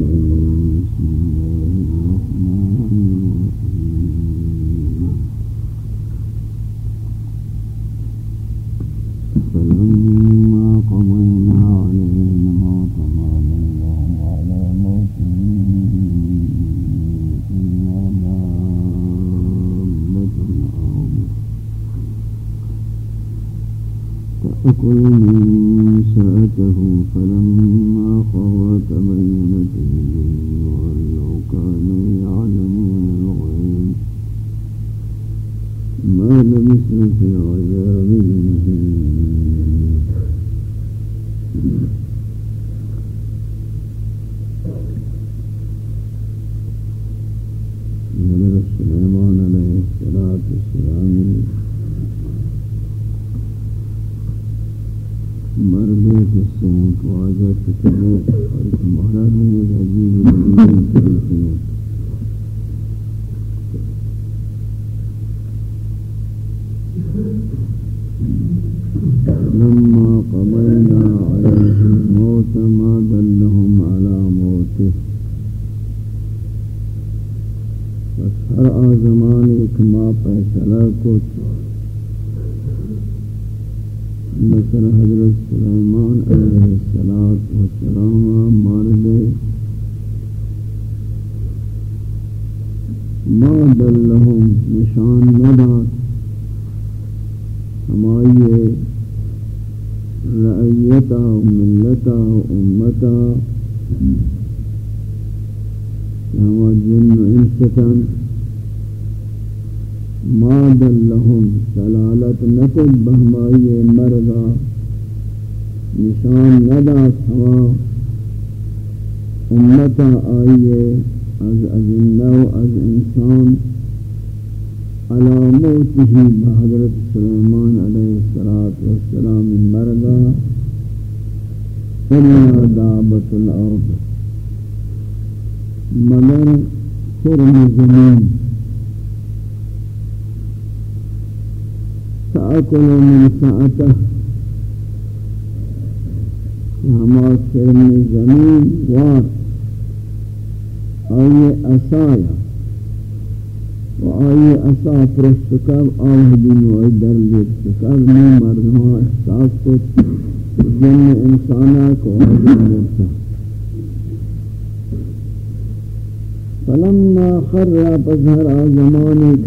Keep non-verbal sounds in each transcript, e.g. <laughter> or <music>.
Mm-hmm.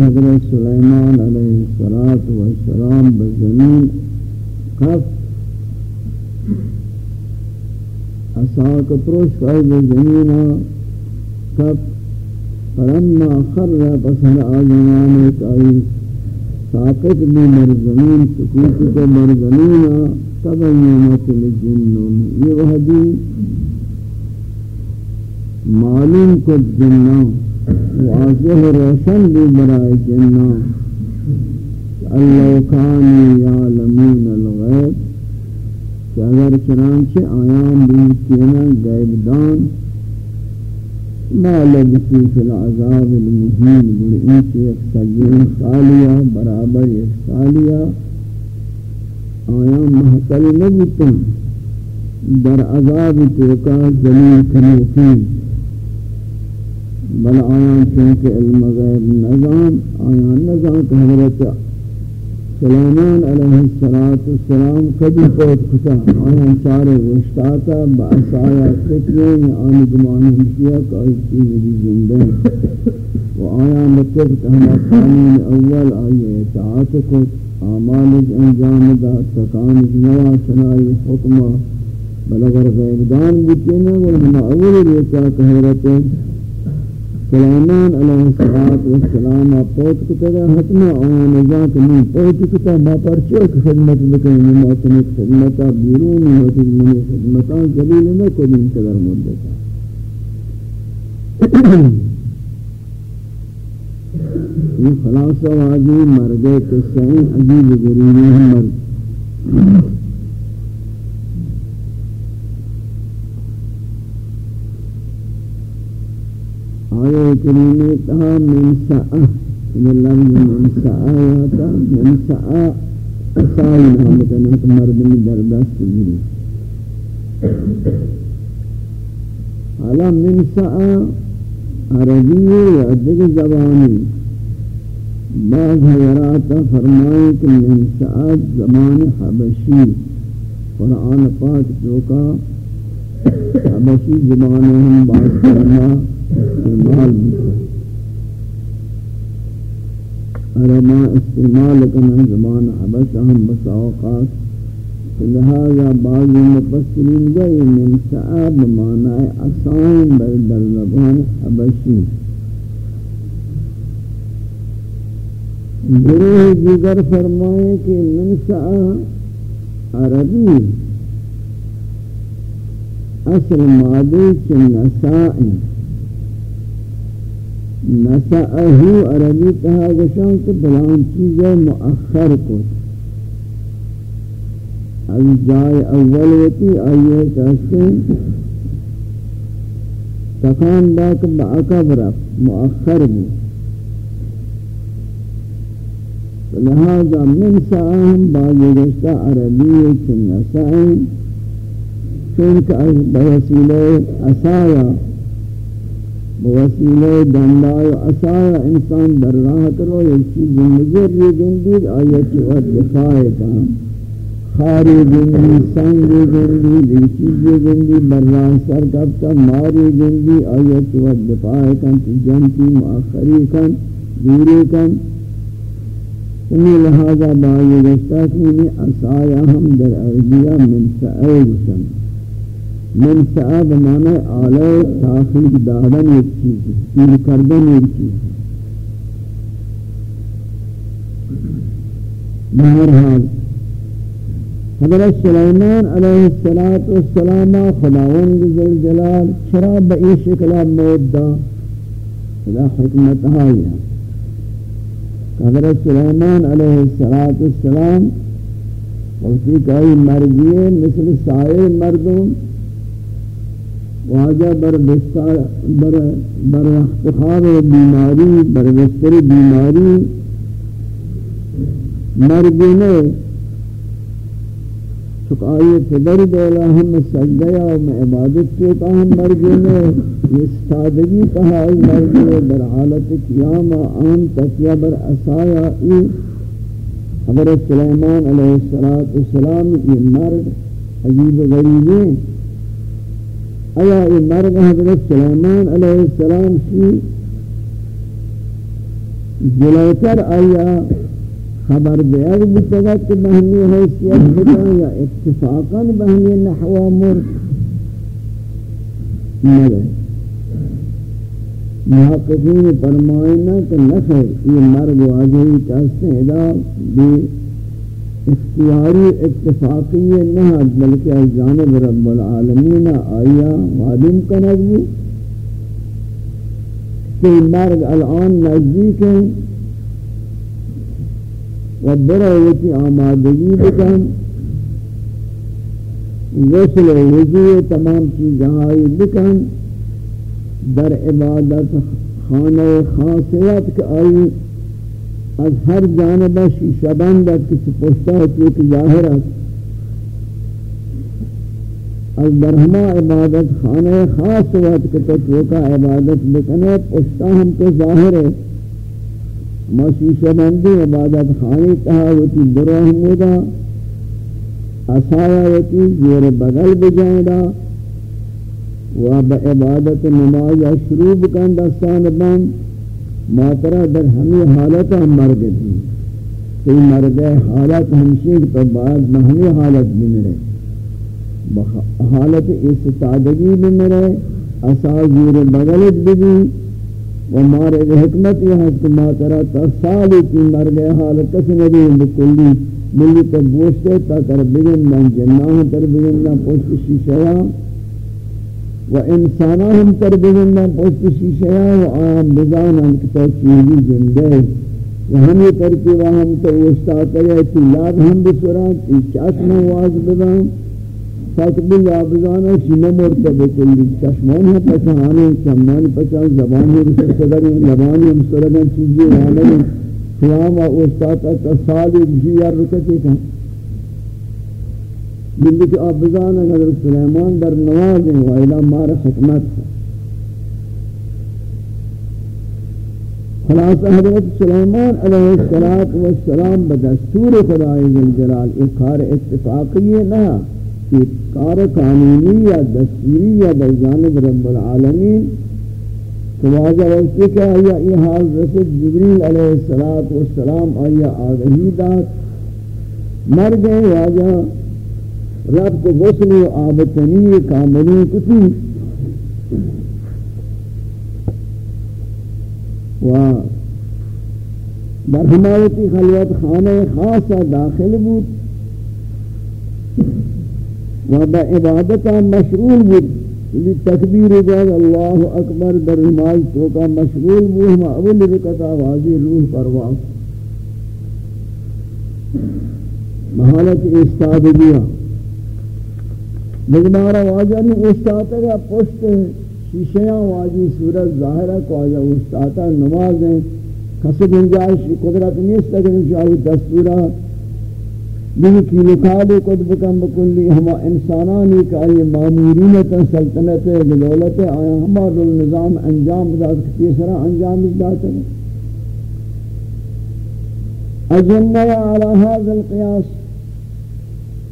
آزمانی قدر سلیمان علیہ السلام بزمین خف اصاک پروش فائد زمینہ کف فلما خر پظہر آزمانی کئی ساقط بھی مرزمین سکوت کو مرزمین تبینت الجن یہ وحدی معلوم کو جنہ واضح روشن بھی برائے جنہ اللہ کانی یعلمون الغیب کہ اگر چنانچہ آیان بھی غیب دان ما لبثوا في العذاب المہین المهين بالإنس يختلون ساليا برابر ساليا آیا محتل نبتن در عذاب توکا ذلیل کنوفین بل آیا چونکہ علم غیب نظام آیا نظام کہ حضرت سلیمان علیہ السلام کبھی پوت کتا؟ آیا چارے وشتاتا بأسایا فکرین آنی گمان ہمشیا کہ آئی چیز بھی زندہ. و آیا مطلب ہما قانون اول آئی اطاعت کو آمال انجام دا، تکان نوا سنائی حکمہ بل اگر غیبدان بچینا و ہما اول ریتا کہ حضرت سلامان علیہ السلام پوت کتا حتما آن نجات من پوت کتا ما پرچے خدمت بکنی ما تنی خدمتا بیرونی ہوتی منی خدمتا جلیل نہ کنی انتظر مدتا یہ خلاصہ واجی مرگے قصہیں عجیب غریبی ہم مرد آیه کریمه تها من ساعة من لفظ من ساعة ياتا من ساعة أسائي نامتنا مرد من دردست جري حالا من سعا عربی یا دیگر زبانی بعض حضرات فرمائے کہ من سعا زمان حبشی قرآن پاک جو کا حبشی زبان ہم بات کرنا استعمال عربا استعمال کرنا زبان حبش ہم بساوقات لہذا بعض مفسرین گئے من سعاب معنی اسائن بر در زبان حبشی گروہ دیگر فرمائے کہ من سعا عربی اصل مادی چن نسائہو عربی کہا گشان کہ بلان چیزیں مؤخر کو از جائے اول ہوتی آئیے کہتے تکان باک بعقب رفت مؤخر بھی لہذا من ساہم باقی گشتہ عربی چن سائن چونکہ از بوسیلہ اسایا بوسیلہ دندائی اسایا انسان در راہ کرو یک چیز مجرد گندید آیت وقت دفاع کام خاری گندی سنگ گندی لیچیز گندی بران سر کبتا ماری گندی آیت و دفاع کن جنتی مؤخری کن، دوری کن. انہی لہذا بائی رشتہ کنی اصایا ہم در عربیہ من سعید سن من سعید معنی آلے تاخیر دادن ایک چیز تیر کردن ایک چیز بہرحال، حضرت سلیمان علیہ السلام خداوند ذل جلال چرا بئی شکل موت دا؟ خدا حکمت آئی حضرت سلیمان علیہ السلام وقتی کئی مرگیے مثل سائے مردوں واجہ بر بستر بر بر اختخاب بیماری، بر بستر بیماری مرگینے چک آئیے پدر دولا ہم سجدیا و میں عبادت کے ہم مرگے میں یہ سادگی کہا ای مرگے در حالت قیام آن تکیہ بر اسایا ای حضرت سلیمان علیہ السلام، یہ مرگ عجیب غریبی ایا یہ مرگ حضرت سلیمان علیہ السلام کی جلوتر آیا خبر بیاد بتگت کہ بہنی حیثیت بتا یا اتفاقا بہنی نحو مر مگر محققین فرمائنا کہ نخیر، یہ مرگ واجہی کہتے ہیں ادا بھی اختیاری اتفاقی نہد بلکہ از جانب رب العالمین آیا، معلوم کنگ بھی۔ کہ مرگ الان نزدیک ہیں و برایتی آمادگی بکن۔ غسل و وضوع تمام چیزہائی بکن۔ در عبادت خانہ خاصیت کے آئی از ہر جانب شیشہ بندت کسی پوشتا ہے کہ ظاہر ہے از برہما عبادت خانہ خاص وقت کے تو کا عبادت بکنے پوشتا ہم تو ظاہر ہے مسیح بندی عبادت خانی تہاوتی دروہ مودا اسایاوتی زیر بغل بجائدہ و با عبادت نماز شروع بکن، دستان بند. ماترہ در ہمی حالت ہم مرگ دی تی مرگ حالت ہمشی تو بعد بہمی حالت بمرے حالت استادگی بمرے اسا زیر بغلت بھی و مارے حکمت یہ ہے کہ ماترا تا سالی کی مر گئے حال کس نبی بکلی ملی تب بوشتے تا تر بگن من جناہ تر بگن من پوشت شیشیا و انسانا ہم تر بگن من پوشت شیشیا و آم بزانا کتا چیزی زندے و ہم یہ ترکیبہ ہم تو اوستا کرے تی یاد ہم بسران تی چاشم واز بزان تقبل آبزانا شنہ مرتبہ کلی چشمان ہے پچھانے چمان پچھان زبانی رسل صدر زبانی ہم سرگن چیزی رانگی قیام و وستا استاتا تصالی بشی یا رکتے تھا بلی کہ آپ بزانا سلیمان در نواز ہیں وعلا مار حکمت خلاصہ، حضرت سلیمان علیہ السلام بدستور خدای ذلجلال ایک کار اتفاقی نہ ایک کار قانونی یا دستوری یا بجانب رب العالمین۔ تو واضح کہ آیا، یہ حال جبریل علیہ السلام آیا آگہی دات مر گئے واجہ رب کو غسل و آبتنی کاملی کتی۔ و در حمایتی خلوت خانه خاصا داخل بود و با عبادتا مشغول بود۔ یعنی تکبیر جاد اللہ اکبر در حمایت تو کا مشغول بود۔ ہم اول رکتا واضی روح پرواز محالت استاد دیا۔ مجمارا واجہ نہیں استاد کا پشت شیشیاں واجی صورت ظاہرہ کو آجا استاتا نماز ہیں کسی گنجائش قدرت نہیں اس تک انشاءاللہ دستورہ بھی کی لکھالے قد بکم بکلی، ہما انسانانی کا یہ معمورینت سلطنت دولت آیا ہما دل نظام انجام داد کسی سرا انجام داتا اجنہ علی هذا القیاس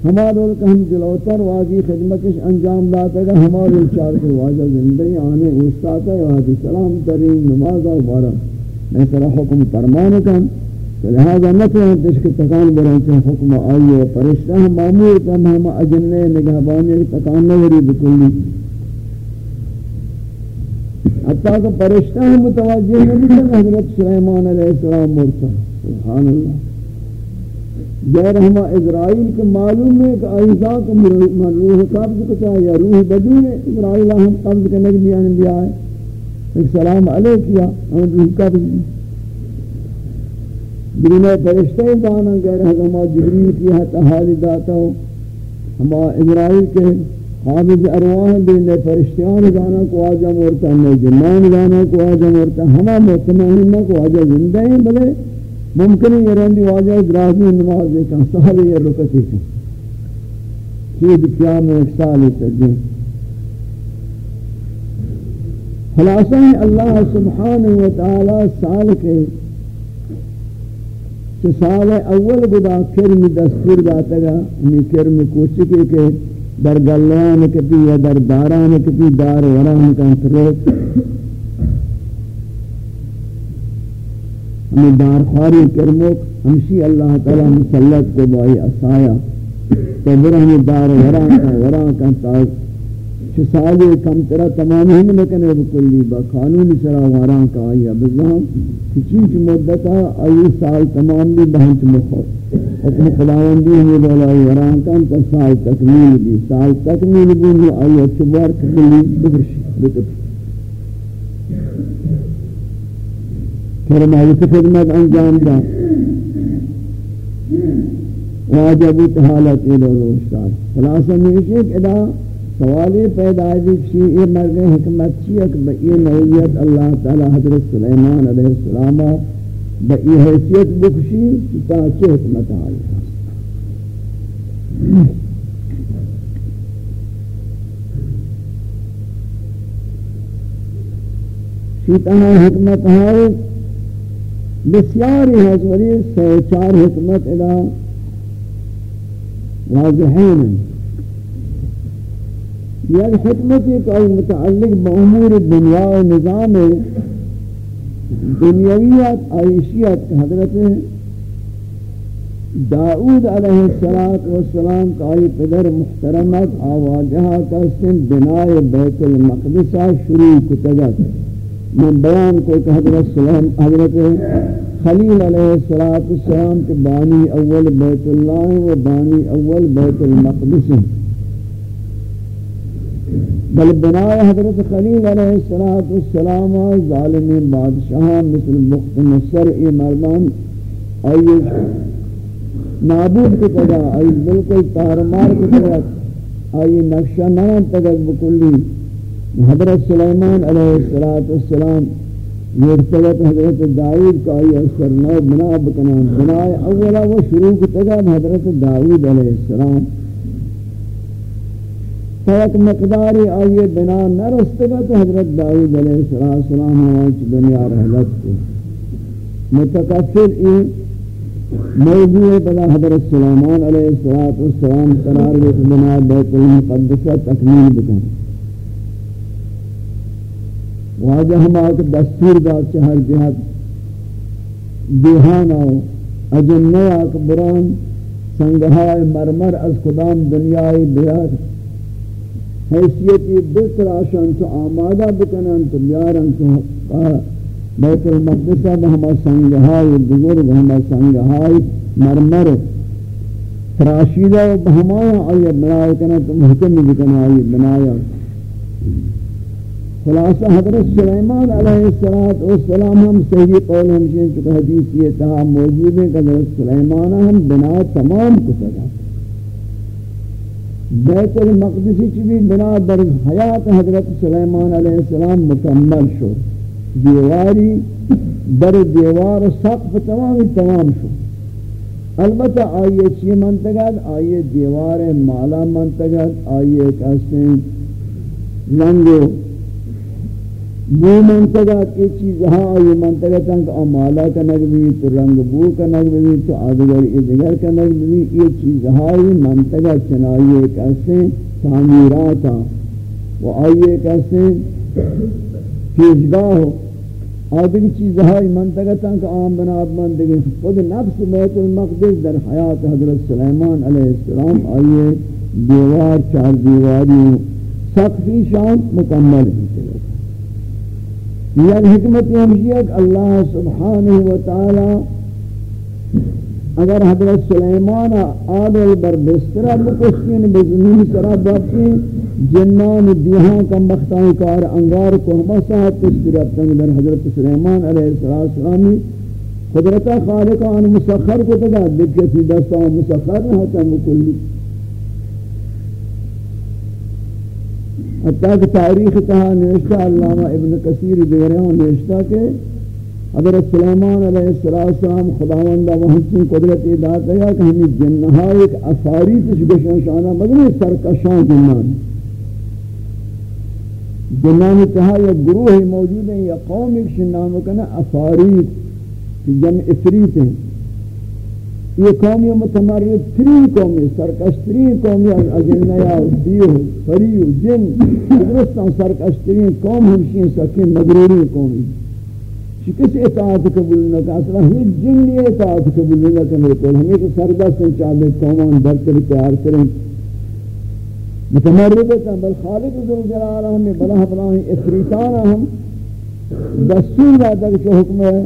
ہمارے کا ہم جلوتر واجی خدمتش انجام داتا گا ہمارے چار کے واجہ زندگی آنے استاتا ہے، وہاں سلام ترین نماز نمازہ بارا میں سرا حکم فرمان کن تو لہذا نکلیں تشک تکان برانچہ حکم آئیے پرشتہ ہم معمول کن ہم اجننے نگہبانی تکان نوری بکلی حتیٰ کہ پرشتہ ہم متوجہ نبی حضرت سلیمان علیہ السلام مرتا سبحان اللہ۔ غیر ہما اسرائیل کے معلوم ہے کہ ایسا کو من روح قبض کو چاہے یا روح بدون ہے، اسرائیل ہم قبض کرنے کے لیے انبیاء ہے۔ ایک سلام علیہ کیا ہم روح قبض دنیا فرشتے دانا غیر ہما جبریل کی حتی حالی داتا ہو ہما اسرائیل کے حافظ ارواح دینے فرشتیان دانا کو آجا مورتا ہمیں جنان دانا کو آجا مورتا، ہما مطمئنہ کو آجا زندہ ہیں بلے ممکن ہے یہ رہنی واجہ درازی نماز دے دیکھا سہل یہ رکتی کن چید قیام ایک سال تجھے خلاصہ ہے اللہ سبحانہ وتعالی سال کے کہ سال اول گدا کرم دستور داتا گا. ہمیں کرم کوچکے کے در گلیان کتی یا در داران کتی دار وران کا انتروک ہمیں دار خاری کرمک ہمشی اللہ تعالی مسلط کو بائی اسایا تو برا ہمیں دار وران کا وران کا تاز چھ سالی کم ترہ تمام ہی نکنے بکلی با قانونی سرا وران کا آیا۔ بزان چیچ مدتا آئی سال تمام بھی بہنچ مخور حکم خداوندی ہمیں دولائی وران کا تا سال تکمیل بھی، سال تکمیل بھی، آئی اچھوار کبلی بکرشی بکرشی۔ فرمایت خدمت انجام دا واجبت حالت إلى روشتار خلاصہ میں ایک ادا سوالی پیدا دی کسی یہ مرگ حکمت چی اک بئی نویت اللہ تعالی حضرت سلیمان علیہ السلام بئی حیثیت بکشی تا چی حکمت آئی شیطان حکمت آئی بسیاری حضوری سو چار حکمت ادا واضحین یک حکمت ایک اور متعلق بامور دنیا و نظام دنیاویت، عائشیت، حضرت داؤد علیہ السلام کا آئی پدر محترمت آواجہا کا سن بنائے بیت المقدسہ شروع کتگت من بیان کو کہ حضرت سلام حضرت خلیل علیہ السلام کے بانی اول بیت اللہ و بانی اول بیت المقدس بل بنائے حضرت خلیل علیہ السلام ظالم بادشاہ مثل مخت نصر ای مردان آئی نابود کی طرح آئی بالکل تارمار کی طرح آئی نقشہ نام تگت بکلی حضرت سلیمان علیہ السلام مرتبت حضرت داود کا یہ سرنو بنا بکنا بنائے اولا وہ شروع کی تگا حضرت داود علیہ السلام۔ فیق مقداری آئیے بنا نہ رستگا تو حضرت داود علیہ السلام آنچ دنیا رحلت کو۔ متکفر این موضوع بلا حضرت سلیمان علیہ السلام قرار بیت بنا بیت المقدسہ تکمیل بکن۔ واجہ ہم آکر دستور داد چہر جہت دیہان آو اجنہ آکر بران، سنگہائے مرمر از خدام دنیای بیار۔ حیثیتی بکر آشان تو آمادہ بکنن تو بیارن تو بیت المقدسہ بہما سنگہائی بزرگ بہما سنگہائی مرمر۔ تراشیدہ و بہمایا آئی بنایا کنا تو محکم بکنا آئی بنایا۔ خلاصہ حضرت سلیمان علیہ السلام ہم صحیح قول ہمشین چکہ حدیث یہ تہا موجود ہے کہ حضرت سلیمان ہم بنا تمام کتگا بیت المقدسی چی بنا در حیات حضرت سلیمان علیہ السلام مکمل شد۔ دیواری در دیوار سقف تمام تمام شو البتہ آئیے چی منتگد آئیے دیوار مالا منتگد آئیے کہتے ہیں لنگو۔ بو منتگد یہ چیز ہاں آئیے منتگد تنک آمالا کا نگبی تو رنگ بو کا نگبی تو آدگر ادگر کا نگبی یہ چیز ہاں منتگد چنائیے کہتے ہیں تعمیراتا ہاں۔ و آئیے کہتے ہیں پیشگاہ آدھگی چیزہائی منطقتاں کہ آم بناب مندگی خود نفس بیت المقدس در حیات حضرت سلیمان علیہ السلام آئیے دیوار، چار دیواری سقفی شان مکمل یہ حکمت ہمشیہ کہ اللہ سبحانہ وتعالی اگر حضرت سلیمان آدھل بر بسترہ بکشتین بزمین سرہ بابتین جنان دیہاں کا مختان کار انگار کو ہمہ صاحب تشتر ابتنگ در حضرت سلیمان علیہ السلامی قدرتا خالقہ آن مسخر کو تگا دکھتی دستا مسخر نہ تا مکلی حتیٰ کہ تاریخ تہا نوشتہ علامہ ابن کثیر دیرہوں نوشتہ کہ حضرت سلیمان علیہ السلام خداوندہ وحسن قدرت اداد ہے کہ ہمیں جنہا ایک افاریت اس گشن شانہ مگر سرکشان جنان جنان کہا یا گروہ موجود ہیں یا قوم ایک شنام کنا افاریت جمع افریت ہیں یہ قومی متمرد ترین قومی سرکش ترین قومی یعنی اجنیا دیو، فریو، جن. درستان سرکش ترین قوم ہمشین سکین مغروری قومی چی کسی اطاعت قبول نہ کہ اصلا ہی جن اطاعت قبول نہ کرنے کو ہمیں کہ سردست چاہتے قومان برتر پیار کریں متمرد ہیں بل خالق ذو جلالہ ہمیں بلا بلا افریتانا ہم دستور دادا کہ حکم ہے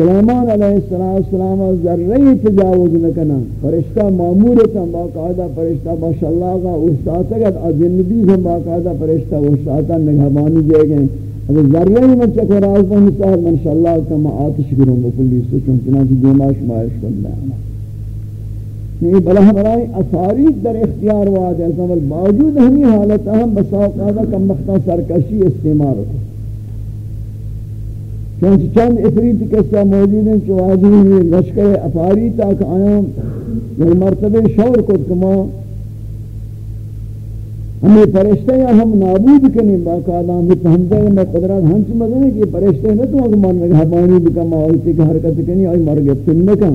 سلیمان علیہ السلام ذرہی تجاوز نکنا فرشتہ معمورتا باقاعدہ فرشتہ، ماشاءاللہ کا استاذ اگر جنبی سے باقاعدہ فرشتہ استاذہ نگہبانی دے گئے اگر ذریعہ ہی من چکو راز با مثال من شاءاللہ کما آتش گروں بکلی سچوں چنانچہ دیماش مائش کن لیانا نہیں یعنی بلا ہمرائی اثاریت در اختیار واد ہے باوجود ہمیں حالت اہم بساق کم مختہ سرکشی استعمال کو چونچہ چند افریت قصہ موجود ہیں چو آدھی لشکر افاریت آکھ آیاں مرتبہ شور کت کما ہمیں فرشتے یا ہم نابود کنی باقاعدہ ہمیں پہنچے ہیں میں قدرات ہنچ مدن ہے کہ فرشتے نہ تو اگر ماننے کہ حبانی بکا ماویتی کی حرکت کنی آئی مر گئے تن نکا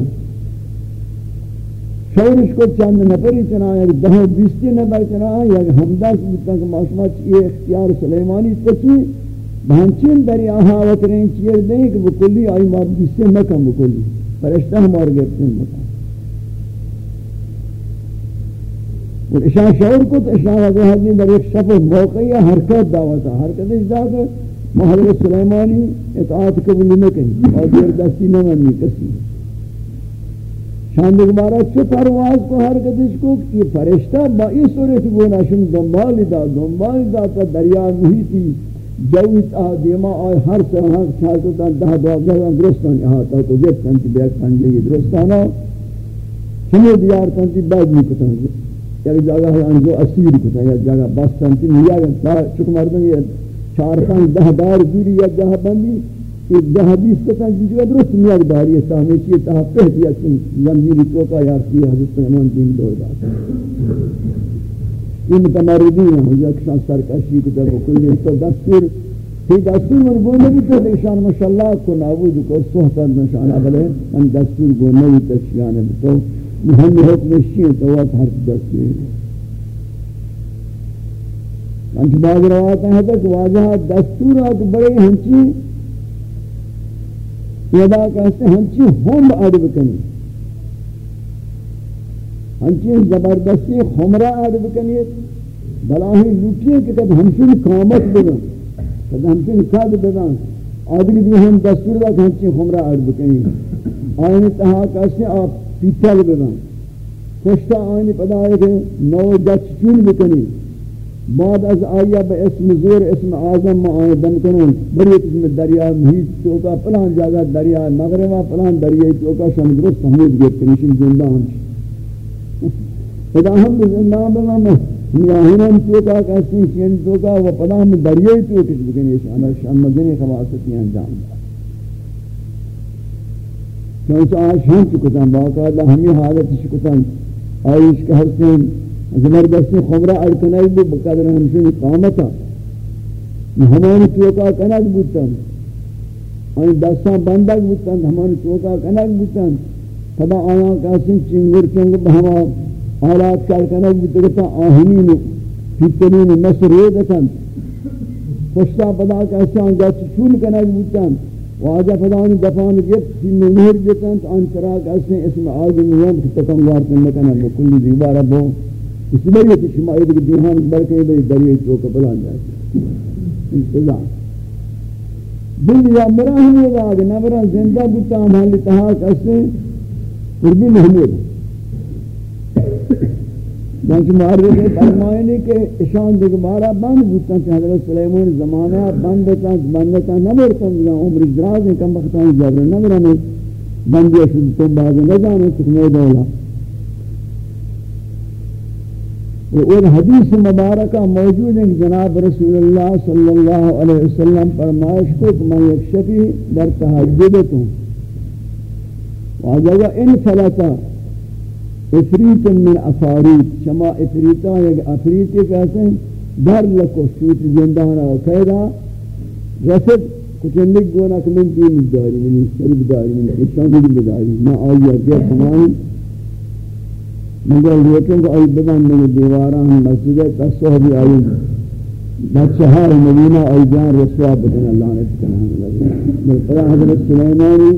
شورش کو چند نفری چنا چنایا دہو بیستی نفر چنایا یا ہمدہ سے بکتا کہ معصومات یہ اختیار سلیمانی تکی بہنچین دری آہا وطرین چیر دیں کہ بکلی آئی مر بیستی نکا بکلی. فرشتہ ہم مر گئے تن اور اشاہ شعور کو تو اشاہ وضع حدی در ایک شفت موقعی حرکت دعوتا حرکت اس ذات محضر سلیمانی اطاعت قبول نہ کہیں اور دیر دستی نہ منی کسی. شاند اکبارہ چو پرواز کو حرکت اس کو یہ فرشتہ با اس صورت گونا شن دنبال دا دنبال دا تا دریا محیطی جویت آہ دیما آئے ہر سے ہر چاہتا دہ دو دہ درستان احاطہ کو جب تنتی بیت تنجی درستانا چنو دیار تنتی بعد نہیں کتا۔ یک جگہ ہے انجو اسیر کتا، یا جگہ بس سنتی نیا گا چک مردن یہ چار پانچ دہ دار دوری یا جگہ بندی ایک دہ بیس کتا جی جگہ درست نیا داری ہے۔ سامنے چیئے تہا پہت یا چن زنجیری توکا یارتی حضرت امان دین دور بات۔ یہ متمردین ہیں یک شان سرکشی کتا بکلی تو دستور ہی دستور من گو نبی تو دیشان ماشاءاللہ کو نابود کو صحبت نشانہ بلے من دستور گو نبی تشیانے تو. ہم حکم شیئے تو وہ ہر دستور انت بعض روایت ہیں کہ واجہ دستور آت بڑے ہنچی یدا کہتے ہیں ہنچی ہم اڑ بکنی. ہنچی زبردستی خمرہ اڑ بکنی بلاہی لوٹیے کہ کب ہمشن کامت بنا کب ہمشن کد بنا آدھگی بھی ہم دستور دا ہنچی خمرہ اڑ بکنی آئین تہا کہتے ہیں آپ پیتل بنا خوشتا آئین پدا ہے کہ نو جچ چون بکنی بعد از آیا به اسم زور، اسم آزم ما آئے دم کنون بری قسم دریا، محیط، چوکا پلان جاگا دریا مغربا پلان دریا چوکا شان درست حمید گیت کنشن زندہ ہم خدا ہم زندہ بنا میں میاہنم چوکا کسی شین چوکا و پدا ہم دریا چوکش بکنی شان شان مدنی خواستیاں جان چونچہ آج ہم چکتاں باقاعدہ ہمیں حالت شکتاں آئیش کا حسن زبردستی خمرہ ارکنائی بھی بقدر ہمشنی قامتا ہمانی چوکا کنک بودتن آئی دستان بندک بودتن ہمانی چوکا کنک بودتن خدا آیا کسی چنگر چنگ بہما آلات کار کنک بودتا آہنین پیتنین مصر ریدتن خوشتا پدا کسی آنگا چون کنک بودتن واجہ پدانی دفان گفت سی نمہر جتن آن چراک اسم اسم آزم یوم کتکم وارتن لکنہ بکلی دیوارہ بہن اس لیے کہ شما ایک جہان بلکہ بے دریا چوک بلان جائے. انتظام دنیا مرا ہمیں راگ نبرا زندہ بتا ہمالی تہا کسے قربی محمود جانچہ معرض فرمائنی کہ اشان دیکھ بند بوتا کہ حضرت سلیمان زمانہ بند بتا بند بتا نبرتا عمر دراز کم بختان جبر نبرا میں۔ بندی اشد تو بعض نجانے تکنے دولا۔ اور حدیث مبارکہ موجود ہے جناب رسول اللہ صلی اللہ علیہ وسلم فرمائش کو کہ میں ایک شفی در تحجدت ہوں واجہ ان فلتا افریت من افاریت شما افریتا ایک افریتی کہتے ہیں، در لکو شوت زندانا و قیدہ رسد کچھ انک گونا کہ من دین داری منی شریف داری منی، اشان دین داری میں آئیہ کیا سمائیں مگر لیکن کو ای بدن میں دیواران مسجد تصوح بھی آئی. بچہار مدینہ ای جان رسوا بدن اللہ نے تکنہ بل قرآ حضرت سلیمانی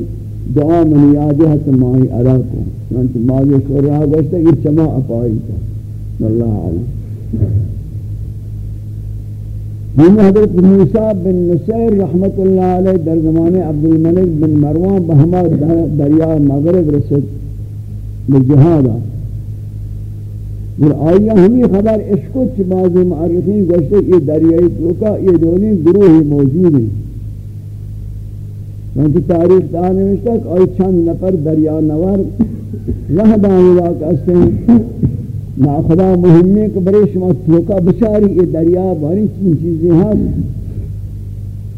دعا منی آجہت ماہی علا کو۔ چونچہ ماضی شور رہا گوشتا کہ چما اپائی تا اللہ علیہ۔ من حضرت موسیٰ بن نصیر رحمت اللہ علیہ در زمان عبد الملک بن مروان بہما دریا مغرب رسد بجہادہ اور آیا ہمیں خبر اشکت بعض معرفین گوشتے یہ دریائی توکا، یہ دونی گروہی موجود ہیں۔ چونکہ تاریخ دار نوشتا کہ آئی چند نفر دریا نور رہ دانی واقع استے ہیں نا خدا مہمی کہ برے شما توکا بچاری یہ دریا باری چین چیزیں ہیں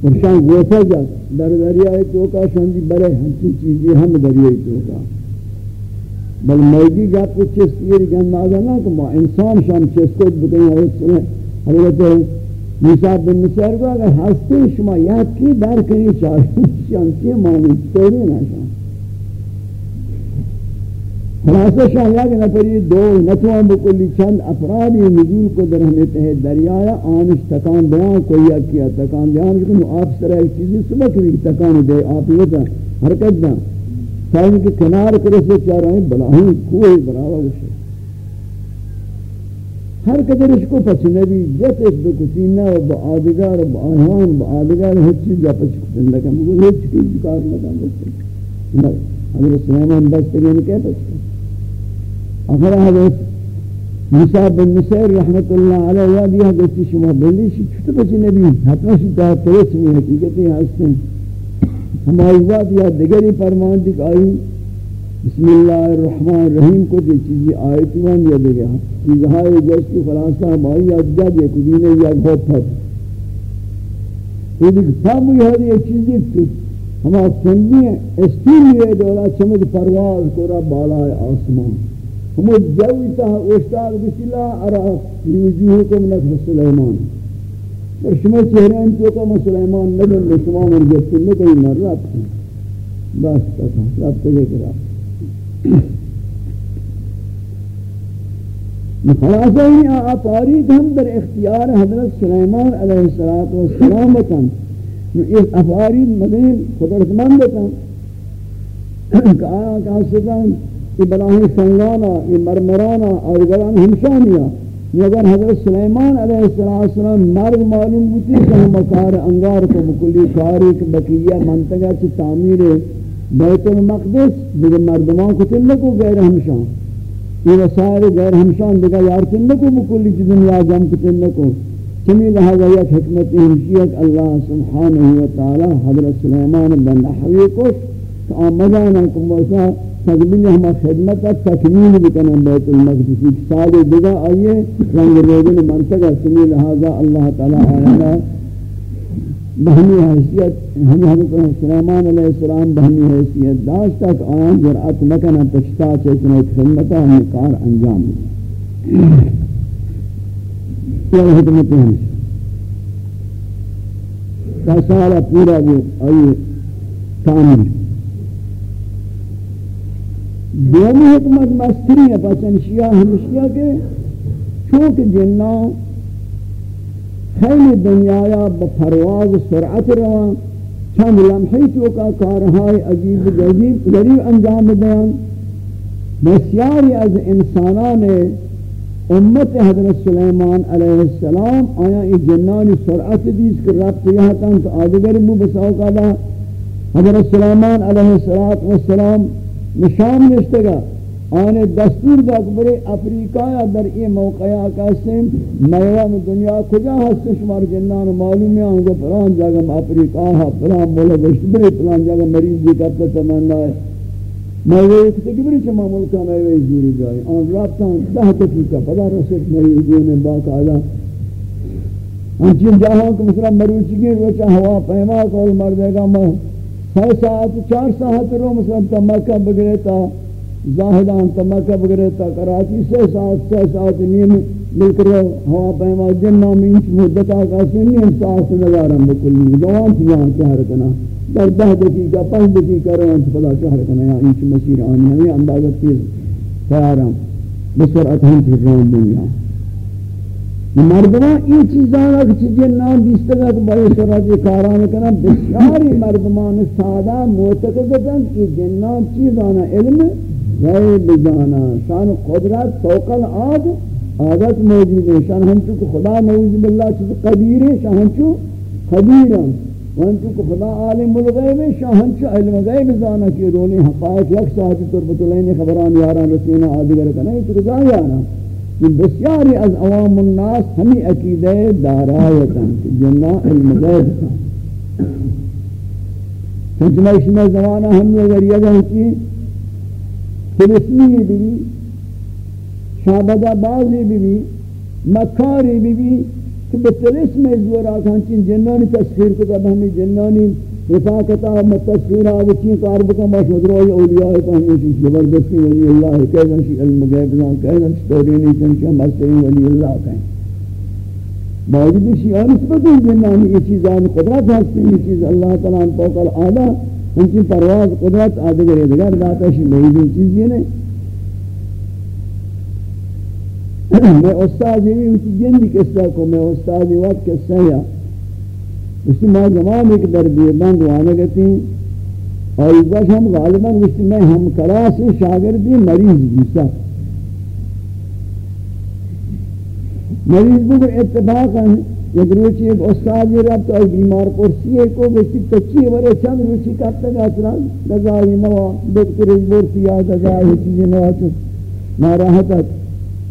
اور گوتا جا، در دریائی توکا شان دی برے ہم چین چیزیں ہم دریائی توکا. بل میدی گپ کو چستگیری گند آزا نا کہ ما انسان شان چستگیت بکنی حضرت حضرت موسیٰ بن نصیر کو اگر ہستے شما یاد کی در کنی چاہی شان کی مانی توری نا شان خلاصہ شان نفری دو نتوان بکلی چند افرادی نزول کو در ہمیں تہے دریایا، آنش تکان دیان کوئی کیا تکان دیان کنو آپ سر ایک چیزی صبح کبھی تکان دے، آپ یہ حرکت دیں سائن کے کنار کرے سے چاہ رہے ہیں بلاہی کوئی براوا گوشے ہر قدر اس کو پچھنے بھی جت ایک دو کسینہ و با آدگار با آہان با آدگار ہر چیز جا پچھکتن لکا مگو ہر چکی جکار لکا گوشتے حضرت سلیمان بستگین کہہ پچھتے آخر حضرت موسیٰ بن نصیر رحمت اللہ علیہ یاد یہ گوشتی شما بلیشی چھتے پچھنے بھی حتمہ شتا ترس میں حقیقتی ہستے ہیں ہماری ذات یا دیگری فرمان دیکھ آئی بسم اللہ الرحمن الرحیم کو دی چیزی آیتی وان یا دیگا چیزہائی جس کی خلاصہ ہماری یاد جاد ایک دینے یا بہت پھت یہ دیکھ سامو یہ چیزی تو ہما سنگی ہیں استیل یہ دولا چمد پرواز کو رب بالا آسمان. ہم جویتا اشتاق بسلا ارا وجوہکم نفس سلیمان اور شما چہرین چوکا ما سلیمان نگن لے شما من جبتی نکئی مر رب. بس تکا رب تکے رب خلاصہ ہی آ تاریخ در اختیار حضرت سلیمان علیہ السلام بکن. اس آفارید مدین خدرتمند بکن. کہ آیا کہا سکتا ہے یہ بلاہی سنگانا، یہ مرمرانا اور گران ہمشانیا یہ اگر حضرت سلیمان علیہ السلام مرگ معلوم ہوتی کہ ہم مکار انگار کو بکلی کاری بقیہ منطقہ چی تعمیر بیت المقدس دیگر مردمان کو تلکو غیر ہمشان۔ یہ وسائر غیر ہمشان دیگر یار تلکو بکلی چی دنیا جم کو تلکو چمی لہذا یک حکمت ہمشیت اللہ سبحانہ وتعالی حضرت سلیمان بن نحوی کو آمدانا کم وسائر تکمیل ہم خدمت تکمیل بکنن بیت المقدس. ایک سال دیگا آئیے رنگ روزن منطقہ سمی لہذا اللہ تعالی آیانا بہنی حیثیت ہم حضرت سلیمان علیہ السلام بہنی حیثیت داشت تک آیان جرعت مکنن تشتا چیکن ایک خدمتہ ہمیں کار انجام. یہ حکمت یعنی. ہم کا سالہ پورا بھی آئیے کامل دومی حکمت مستری ہے پچھن شیعہ ہمشیہ کے، چونکہ جنہ خیلی دنیایا بپرواز سرعت روان چند لمحی تو کا کارہائی عجیب غریب غریب انجام دیان بسیاری از انسانان امت حضرت سلیمان علیہ السلام آیا ای جنانی سرعت دیس کر رب تیہا تن تو آدگر مو بساو حضرت سلیمان علیہ السلام نشان نشتگا آنے دستور دا بڑے افریقہ در یہ موقع کاسم میوان دنیا کجا ہست؟ شمار جنان معلوم ہے آنگا پران جاگا افریقہ ہا پران مولا گشت بڑے پران جاگا مریض بھی کرتا تمنا ہے۔ میوے کتے کی بڑی چما ملکہ میوے زوری جائے آن رابطان دہ دقیقہ پدا رسک مریضوں نے باقاعدہ ہنچین جاہاں کو مثلا مروچی گیر وچا ہوا پیما کول مردے گا، میں چھ ساعت چار ساعت رو مثلا تا مکہ بگرے تا زاہدان تا مکہ بگرے تا کراچی سے ساعت سے ساعت نیم مل کر ہوا پیما جنہ میں انچ مدت آقا سے نیم ساعت نظارم بکلی جوان تھی یہاں چہر کنا۔ در دہ دقیقہ پانچ دقیقہ رو انت پلا چہر کنا یہاں انچ مسیر آنی ہے ہمیں اندازہ تیز تیارم، بسرعت ہم تھی رون دنیا۔ مردمان این چیزان اگر چیزیں نام دیستگا تو بائی سرات یہ کاران کنا بسیاری مردمان سادہ معتقدتاً کہ جنان چیزانا علم غیب جانا شان قدرت فوق العاد عادت موجود ہے شان ہم چکو خدا نعوذ باللہ چیز قدیر ہے شان ہم چو خبیر ہیں وان چکو خدا عالم الغیب ہے شان ہم چو علم غیب جانا کی رونی حقائق یک ساعتی طربت لین خبران یاران رسینا آدھگر کنا یہ تو رضا یاران بسیاری از عوام الناس ہمیں عقیدہ دارایتاں کہ جنہ علم غیب چنچنہ اشمہ زمانہ ہم نے اگر یہ گئے کہ فلسطینی بھی شابدہ بازی بھی مکاری بھی کہ بطلسم ازورا کھانچین جنانی تسخیر کتا بہمی جنانی رفاقتا متصویر آوچی کار بکن باش مدروی اولیاء پہنیشی زبردستی ولی اللہ کہدن شی علم غیب زان کہدن ستورینی چنشا مستری ولی اللہ کہیں باوجود شی نسبت جنانی یہ چیزان قدرت ہستی یہ چیز اللہ تعالیٰ فوق العادہ ان کی پرواز قدرت آدھگر ادھگر داتا شی محیدین چیز یہ نہیں <coughs> میں استاذی بھی اسی جن بھی قصہ کو میں استاذی وقت قصہ یا اسی ما زمان ایک در دیبند وانا گتی اور اس بار ہم غالباً اسی میں ہم کلاس شاگردی مریض بھی مریض بگر اتفاقا یک روچی ایک استاد یہ رب تو ایک بیمار پرسی ہے کو بسی تچی ورے چند روچی کرتا گا اصلا گزائی نوا، دکتر بورتی یا گزائی چیزی نوا تو ناراحتت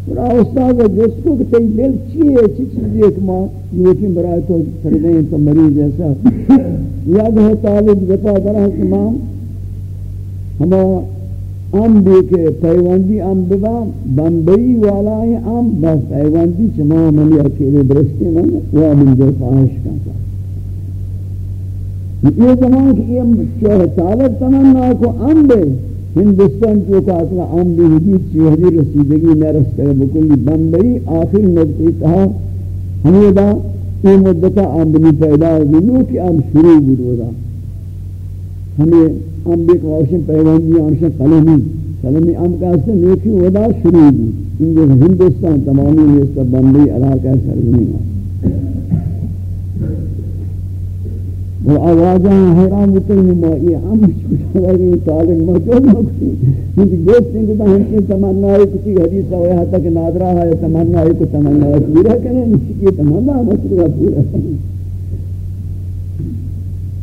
برا استاد جس کو کہ تی دل چی ہے چی چیز ایک ماں یہ برای تو خریدیں تو مریض ایسا یاد ہے طالب جتا درہ امام ہما ام بھی کہ پیوندی ام ببا بمبئی والا ہے ام با پیوندی چما منی اکیلے برستے من وہ من جو فاہش کا یہ زمان کہ یہ طالب تمنا کو ام بے ہندوستان جو کا اصلا عام بھی حدیث چیہدی رسیدگی نہ رستے بکلی بمبئی آخر نقطی کہا ہمیں دا یہ مدتا آمدنی پیدا ہوگی نو کہ آم شروع بود ودا ہمیں آم بیک واشن پیغاندی آنشن قلمی قلمی آم کہاستے نیکی ودا شروع بود۔ ہندوستان تمامی یہ سب بمبئی علاقہ سرزمین آتا اور آوازاں حیران ہوتے ہیں ما یہ ہم کچھ لگے طالب موجود نہ کوئی کیونکہ دوست ہیں کہ ہم کی تمنا ہے؟ کسی حدیث ہے یہاں تک نادرا ہے، تمنا ہے کو تمنا ہے، پورا کرنے کریں یہ تمنا ہے مطلب پورا کرنے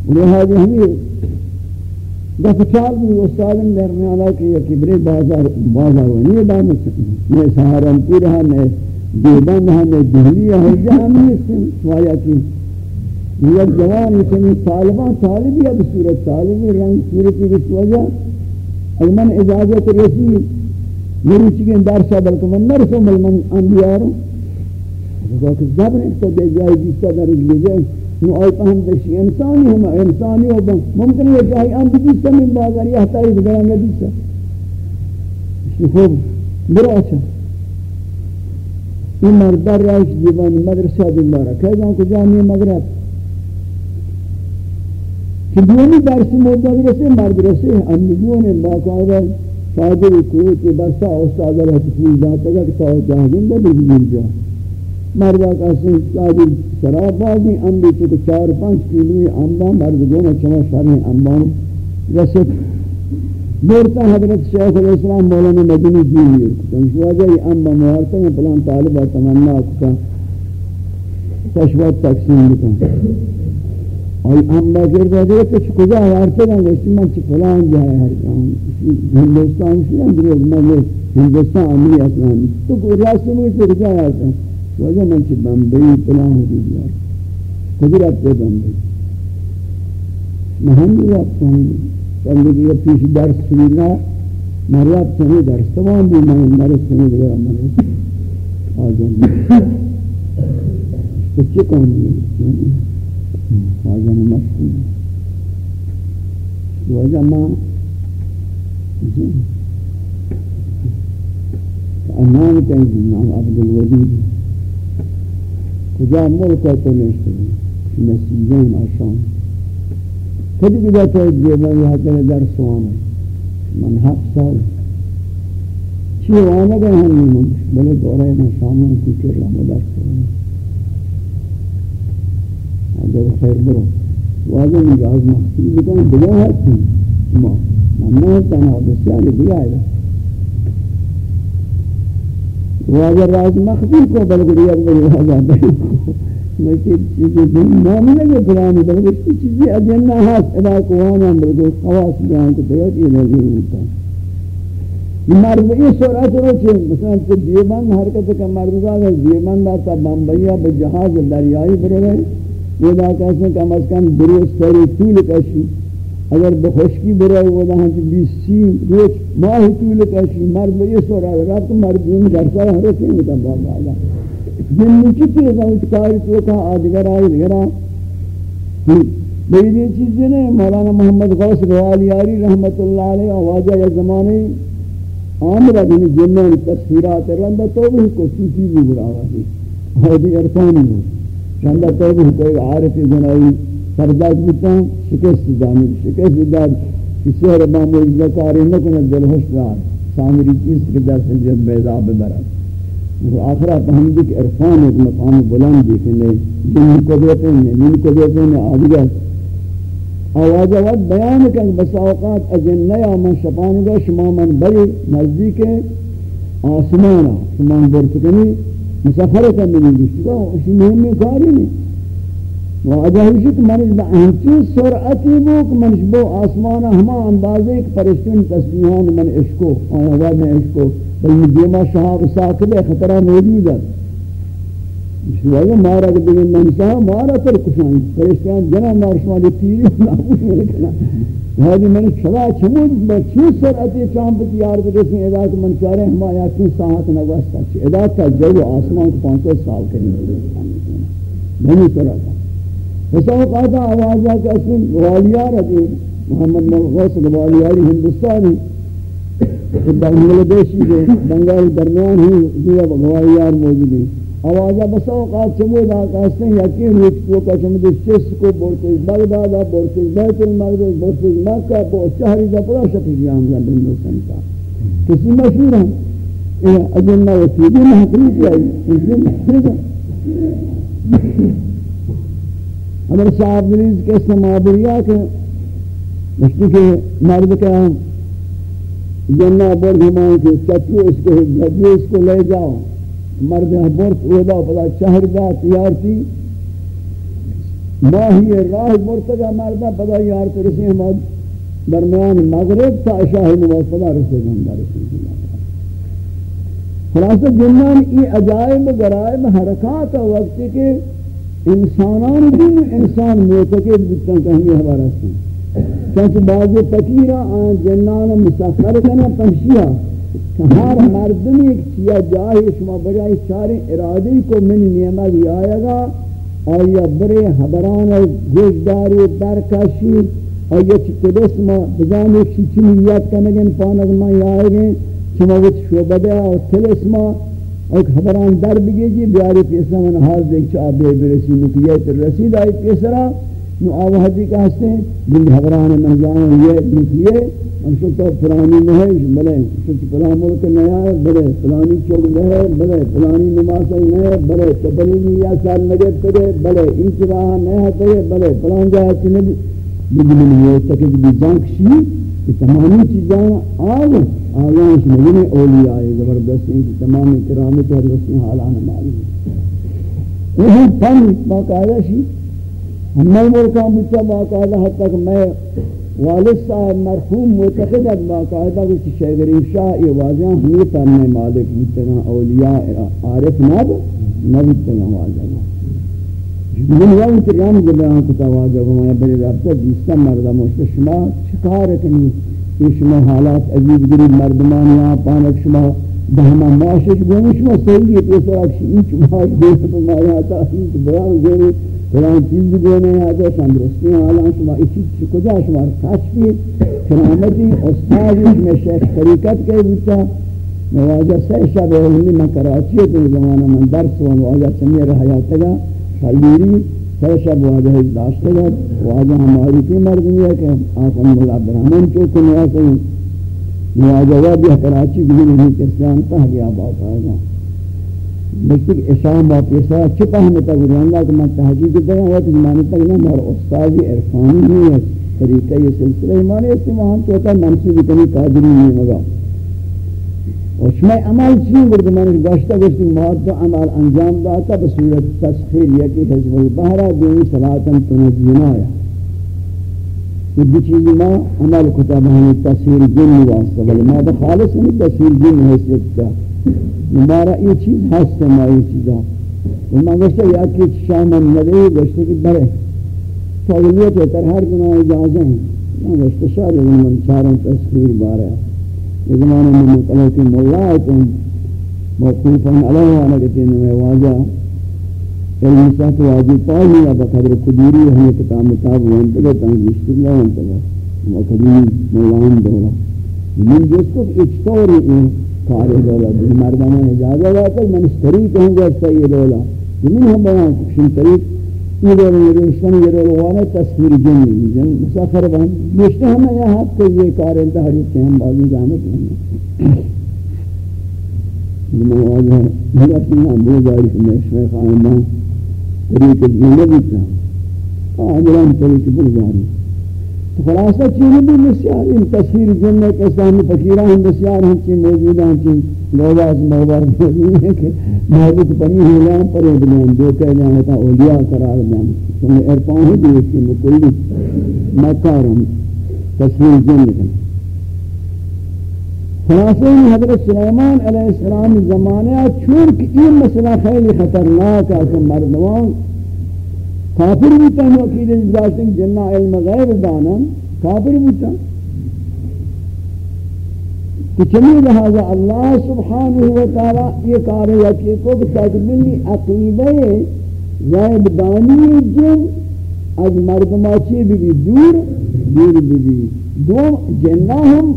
لہذا ہمیں دفتر بھی استاد درمیان ہے کہ یہ کبرے بازار بازار نہیں دام میں۔ سہارنپور ہے، میں دیوبند ہے، میں دہلی ہے، جہاں میں سوایا کی یہ جوان اتنی طالبان طالبی اب صورت طالبی؟ رنگ صورتی کی وجہ اگر من اجازت رسی میری چکیں درسا بلکہ من نرسو مل من انبیاء رو؟ اگر کہ زبر تو دے جائے جیسا در لے جائے نو آئی پہم دشی انسانی ہم انسانی ہو بن ممکن ہے جائے انبی جیسا من بازار یہ حتی دگرہ ندیسا اسی خوب. برا اچھا یہ مردر رائش دیوان مدرسہ دلارہ کہہ جاؤں کہ جامعہ مغرب. کہ دونی درس مدد رسے مرد رسے ہم نجون باقاعدہ فاضل کوت بسا استاد رہت پھول جاتا گا کہ تاو جاہدن دا بگیر جا مردہ کا سن شادی شراب بازی، اندی چکے چار پانچ کلوی امبا مرد گونا چما شرح امبا رسد دورتا حضرت شیخ الاسلام مولانا مدنی جیوی تنشو آجا یہ امبا موارتا ہے پلان طالبہ تمنا کتا. تشوات تقسیم بکن. اور ہم باقر دے کہ کجا وارتے ہیں کہ من چ فلان جائے ہر کام ہندوستان سے اندر میں ہندوستان امری اسلام تو کو راستے میں سے کجا آتا ہے وجہ من چ بمبئی فلان ہو گیا قدرت پہ بمبئی مہم رات کو چند یہ پیش درس سننا مرات سنے درس تمام بھی میں درس سنے گیا میں آجان کچھ کام نہیں هذا المشي وجمع امام كيجمع مع عبد الوديد کجا ملک تو نشتری نسیجان آشان کدی بدا تو جیبان یه تن در سوانة. من حق سال چی وأنا گه هم نیمون بله دوره نشانم که کرم در سوانه اگر خیر برو واجه نجاز مخصوصی بکن دیگه هستی ما ممنون تنها بسیاری دیگه آئیده واجه راز مخصوصی کو بلکہ دیگه بری واجه بری لیکن چیزی دن نامی لگے پرانی بلکہ اس چیزی ادینہ ہاتھ ادا قوانا بلکہ خواست جان کو دیگر یہ نظیر ہوتا مرد یہ سرعت رو چھے مثلا کہ دیوبند حرکت کا مرد کا دیوبند آتا بمبئیہ بجہاز دریائی برو گئے یہ دا کہتے کم از کم دروس سری طول کشی۔ اگر بخشکی برای وہ دہاں چی بیس سی روچ ماہ طول کشی۔ مرد یہ سو رہا رہا تو مرد دون در سارا ہر رکھیں گے تب بابا آگا جن نیچی چیز ہے؟ اتکاری تو کہا آدگر آئی دگر آئی۔ بہت یہ چیزیں نے مولانا محمد غوث روالی آری رحمت اللہ علیہ آواجہ یا زمانے۔ آمرہ دنی جنہوں تصویرات رندہ تو بھی کو سوچی بھی برا آگا ہے۔ اور ارکانی ہوں چندہ تو بھی کوئی عارفی گناہی سرداد بتا شکست جانب شکست داد. کسی اور امام اجزکاری نکنے دل حسنار سامری چیز کے در سے جب بیضا ببرد. آخرہ فہمدی کہ عرفان ایک مقام بلند دیکھنے جن کو دیتے ہیں من کو دیتے ہیں آدھگر آواز وقت بیان کہ بس اوقات اجنہ یا من شپانگا شما من بری نزدیک آسمانا. شما من برسکنی مسافر کا میں نہیں گشت اسی مہم میں کاری نہیں واجہ ہے کہ منش با انچی سرعتی بو کہ منش بو آسمان ہما اندازے ایک پرشتین تسبیحان من عشقو آیا وار میں عشقو بل دیما شہاب ساکب خطرہ موجود ہے اس مارا کہ بگن من شاہ مارا پر کشائیں پرشتیان جنہ مار شمالی تیری ناموش میں لکھنا من شلا چمود بچی سرعتی چامپ تیار کرتے ہیں ادا کہ من چارے ہما یا کی ساعت نواستا چھ ادا کا جو آسمان کو پانچ سال کریں نہیں طرح کا بس اوقات آوازہ کہ اصل والیار ہے محمد مغوث والیاری ہندوستانی بنگلہ دیشی کے بنگال درمیان ہی جو والیار موجود ہیں آوازہ بس اوقات چمود آقاستے ہیں یقین روچ کو کا چمود چس کو بورتش بغدادا بورتش بیت المقدس بورتش مکہ بورتش چہری دا پڑا شکل جام گا بندوستان کا کسی مشہور ہیں اجنہ وسیدی محقری کیا ہے ہمارے صاحب دلیز کے سمابریہ کے مشتی کے مرد کا جنہ بورد ہمان کے چچو اس کو گھجو اس کو لے جاؤ۔ مرد برت اودا پدا چہر دا تیار تھی ماہی راہ مرتگا مردہ پدا یار ترسی ہمیں درمیان مغرب تا اشاہ نواز پدا رسے گا ہم خلاصہ جنان ای عجائب غرائب حرکات وقت کے انسانان دین انسان موتقید بکتن کہ ہمیں ہمارا سن چونکہ بعض تکیرہ آن جنان مسخر کنا پنشیہ ہر مردم ایک چیا جائے شما بجائے چارے ارادی کو من نعمت آئے گا اور یہ برے حبران گوشداری برکشی اور یہ چتلس ما بجانے چیچی نیت کنگن پانک ما آئے گئے، شما وچ شعبدہ اور تلس ما اور حبران در بگی جی بیاری پیسا من حال دیکھ چاہ بے برسی نکیت رسید آئی پیسرا نو آوہدی کا ہستے ہیں، جن حبران من یہ نکیت انشو تو فلانی نہیں بلے انشو فلان ملک نیا ہے، بلے، فلانی چوک ہے، بلے، فلانی نماز ہے بلے، تبلیغی یا سال نگت کرے، بلے انچ راہ نیا ہے بلے فلان جا چنے بجلی یہ تک بھی جانک شی، کہ تمامی چیزاں آگ آگاں مجھنے اولیاء زبردست ہیں کہ تمامی کرامت اور رسمی حالان معلوم وہ پن، باقاعدہ شی ہمیں ملکہ مجھتا باقاعدہ حد تک میں والد صاحب مرحوم معتقد ہے باقاعدہ کہ شیخ شاہ یہ واضح ہمیں پڑھنے مالک متنا اولیاء عارف نب نبتنا واضح من یوم تریام جبیان کتا واضح ہمیں بری رابطہ جیستا مردہ مشت شما چکار کنی؟ یہ شما حالات عجیب گریب مردمان یہاں پانک شما دہما معاشش گونی شما صحیح ہے پیسر اکشی این چما دیتا تمہاری آتا این بیان گونی فلان چیز دینے آجا تندرستی حالان شما اسی کجا شما کشفی؟ کرامتی استاد میں شیخ طریقت کے بیتا میں واجہ سے شب علمی میں کراچی ہے تو زمانہ من درس ہوں واجہ سمی رحیات گا خلیری سے شب واجہ داشتے گا واجہ ہماری کی مردمی ہے کہ آپ ام اللہ برحمن چوکو نیاسے ہیں واجہ واجہ کراچی بھی نہیں کسیان تہ گیا بات آئے گا لیکن اشام با پیسا چھپا ہمیں تک اللہ کہ میں تحقیق دیا ہوا تو زمانے تک نہ مار استاذی عرفانی نہیں ہے، طریقہ یہ سلسلہ ایمانی اس میں ہم کہتا ہے، منصوبی کنی قادری نہیں مگا اور شما عمل چیئے گرد میں نے گوشتا گوشتی مواد تو عمل انجام داتا بصورت تسخیر یکی حضب البحرہ دینی صلاة تنجینا آیا۔ یہ بھی چیزی ما عمل کتاب ہمیں تصویر جن واسطہ بلی ما بخالص نہیں، تصویر جن حیثیت کا۔ ہمارا یہ چیز ہست ہے ہماری چیزا وہ گوشتا یا کہ شامن ندے گوشتا کہ برے فضلیت ہے تر ہر گناہ اجازہ ہیں میں گوشتا شاید من چاروں تصویر بارا یہ زمانے میں مطلع کی مولا موقوفاً علیہ وانا کہتے ہیں میں واجہ علم ساتھ واجی پائی نہیں اب قدر قدیری ہمیں کتاب مطاب وانتگا تنگ بشتر اللہ وانتگا وقدیم مولان دولا من جس کو اچتوری کاری دولا دل مردمان اجازہ داتا من اس طریق ہوں گا صحیح دولا زمین ہم بیان کشن طریق یہ دولا یہ رشتن یہ دولا وانا تصویر جنی جن مسافر بہن بیشتے ہمیں یہ حد کہ یہ کار انتحری کے ہم بازی جانت ہیں۔ نماز ہے میرا اپنی نام بو جاری کہ میں شیخ آئمان طریق جنی بیتا آجران طریق بو خلاصہ چیزیں بھی مسیار ان تصویر جنہ کے سامنے فقیران ہم مسیار ہم چیز موجود ہیں چیز گوزاز محبار موجود ہیں۔ کہ محبت پنی ہولیاں پر ادلیاں جو کہہ جانے تا ہاں، اولیاء قرار جانے سمیں ارپان ہی بھی اس کی مکلی مکارم تصویر جنہ کے خلاصہ ہی حضرت سلیمان علیہ السلام زمانے چونکہ یہ مسئلہ خیلی خطرناک ہے کہ مردمان کافر بوتا ہے عقید اجلاسن جنہ علم غیب دانا کافر بوتا کہ چلی لہذا اللہ سبحانہ وتعالی یہ کار یکی کو تکمیلی عقیدہ غیب دانی جن، از مردماچی بھی دور دور بھی دو جنہ ہم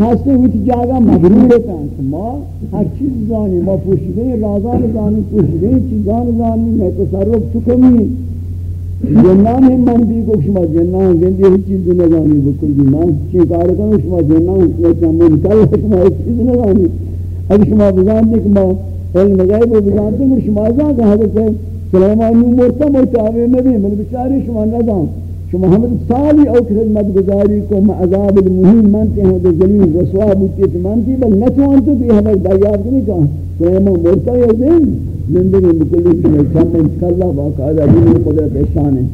ہستے ہوئی جاگا مغرور ہیں ما ہر چیز زانی ما پوشیدیں رازان زانی پوشیدیں چیزان زانی میں تصرف چکمی جنان ہم من بھی کو شما جنان گندی ہر چیز نہ زانی بکل بھی من چی کار کروں شما جنان یا چمون کل شما ایک چیز نہ زانی اگر شما بزان دے کہ ما علم غیب و بزان دے کہ شما زان کہ حضرت سلیمان مرتا مرتاوی نبی من بچاری شما نہ شما ہم سالی او خدمت گزاری کو ما عذاب المہیم مانتے ہیں تو جلیل رسوا بوتی ہے بل نتوان تو بھی ہمیں دریاب نہیں کہا۔ تو ہم مرتا یا دین زندگی مکلی شما چند انشاء اللہ باقاعدہ دین قدرت احسان ہے۔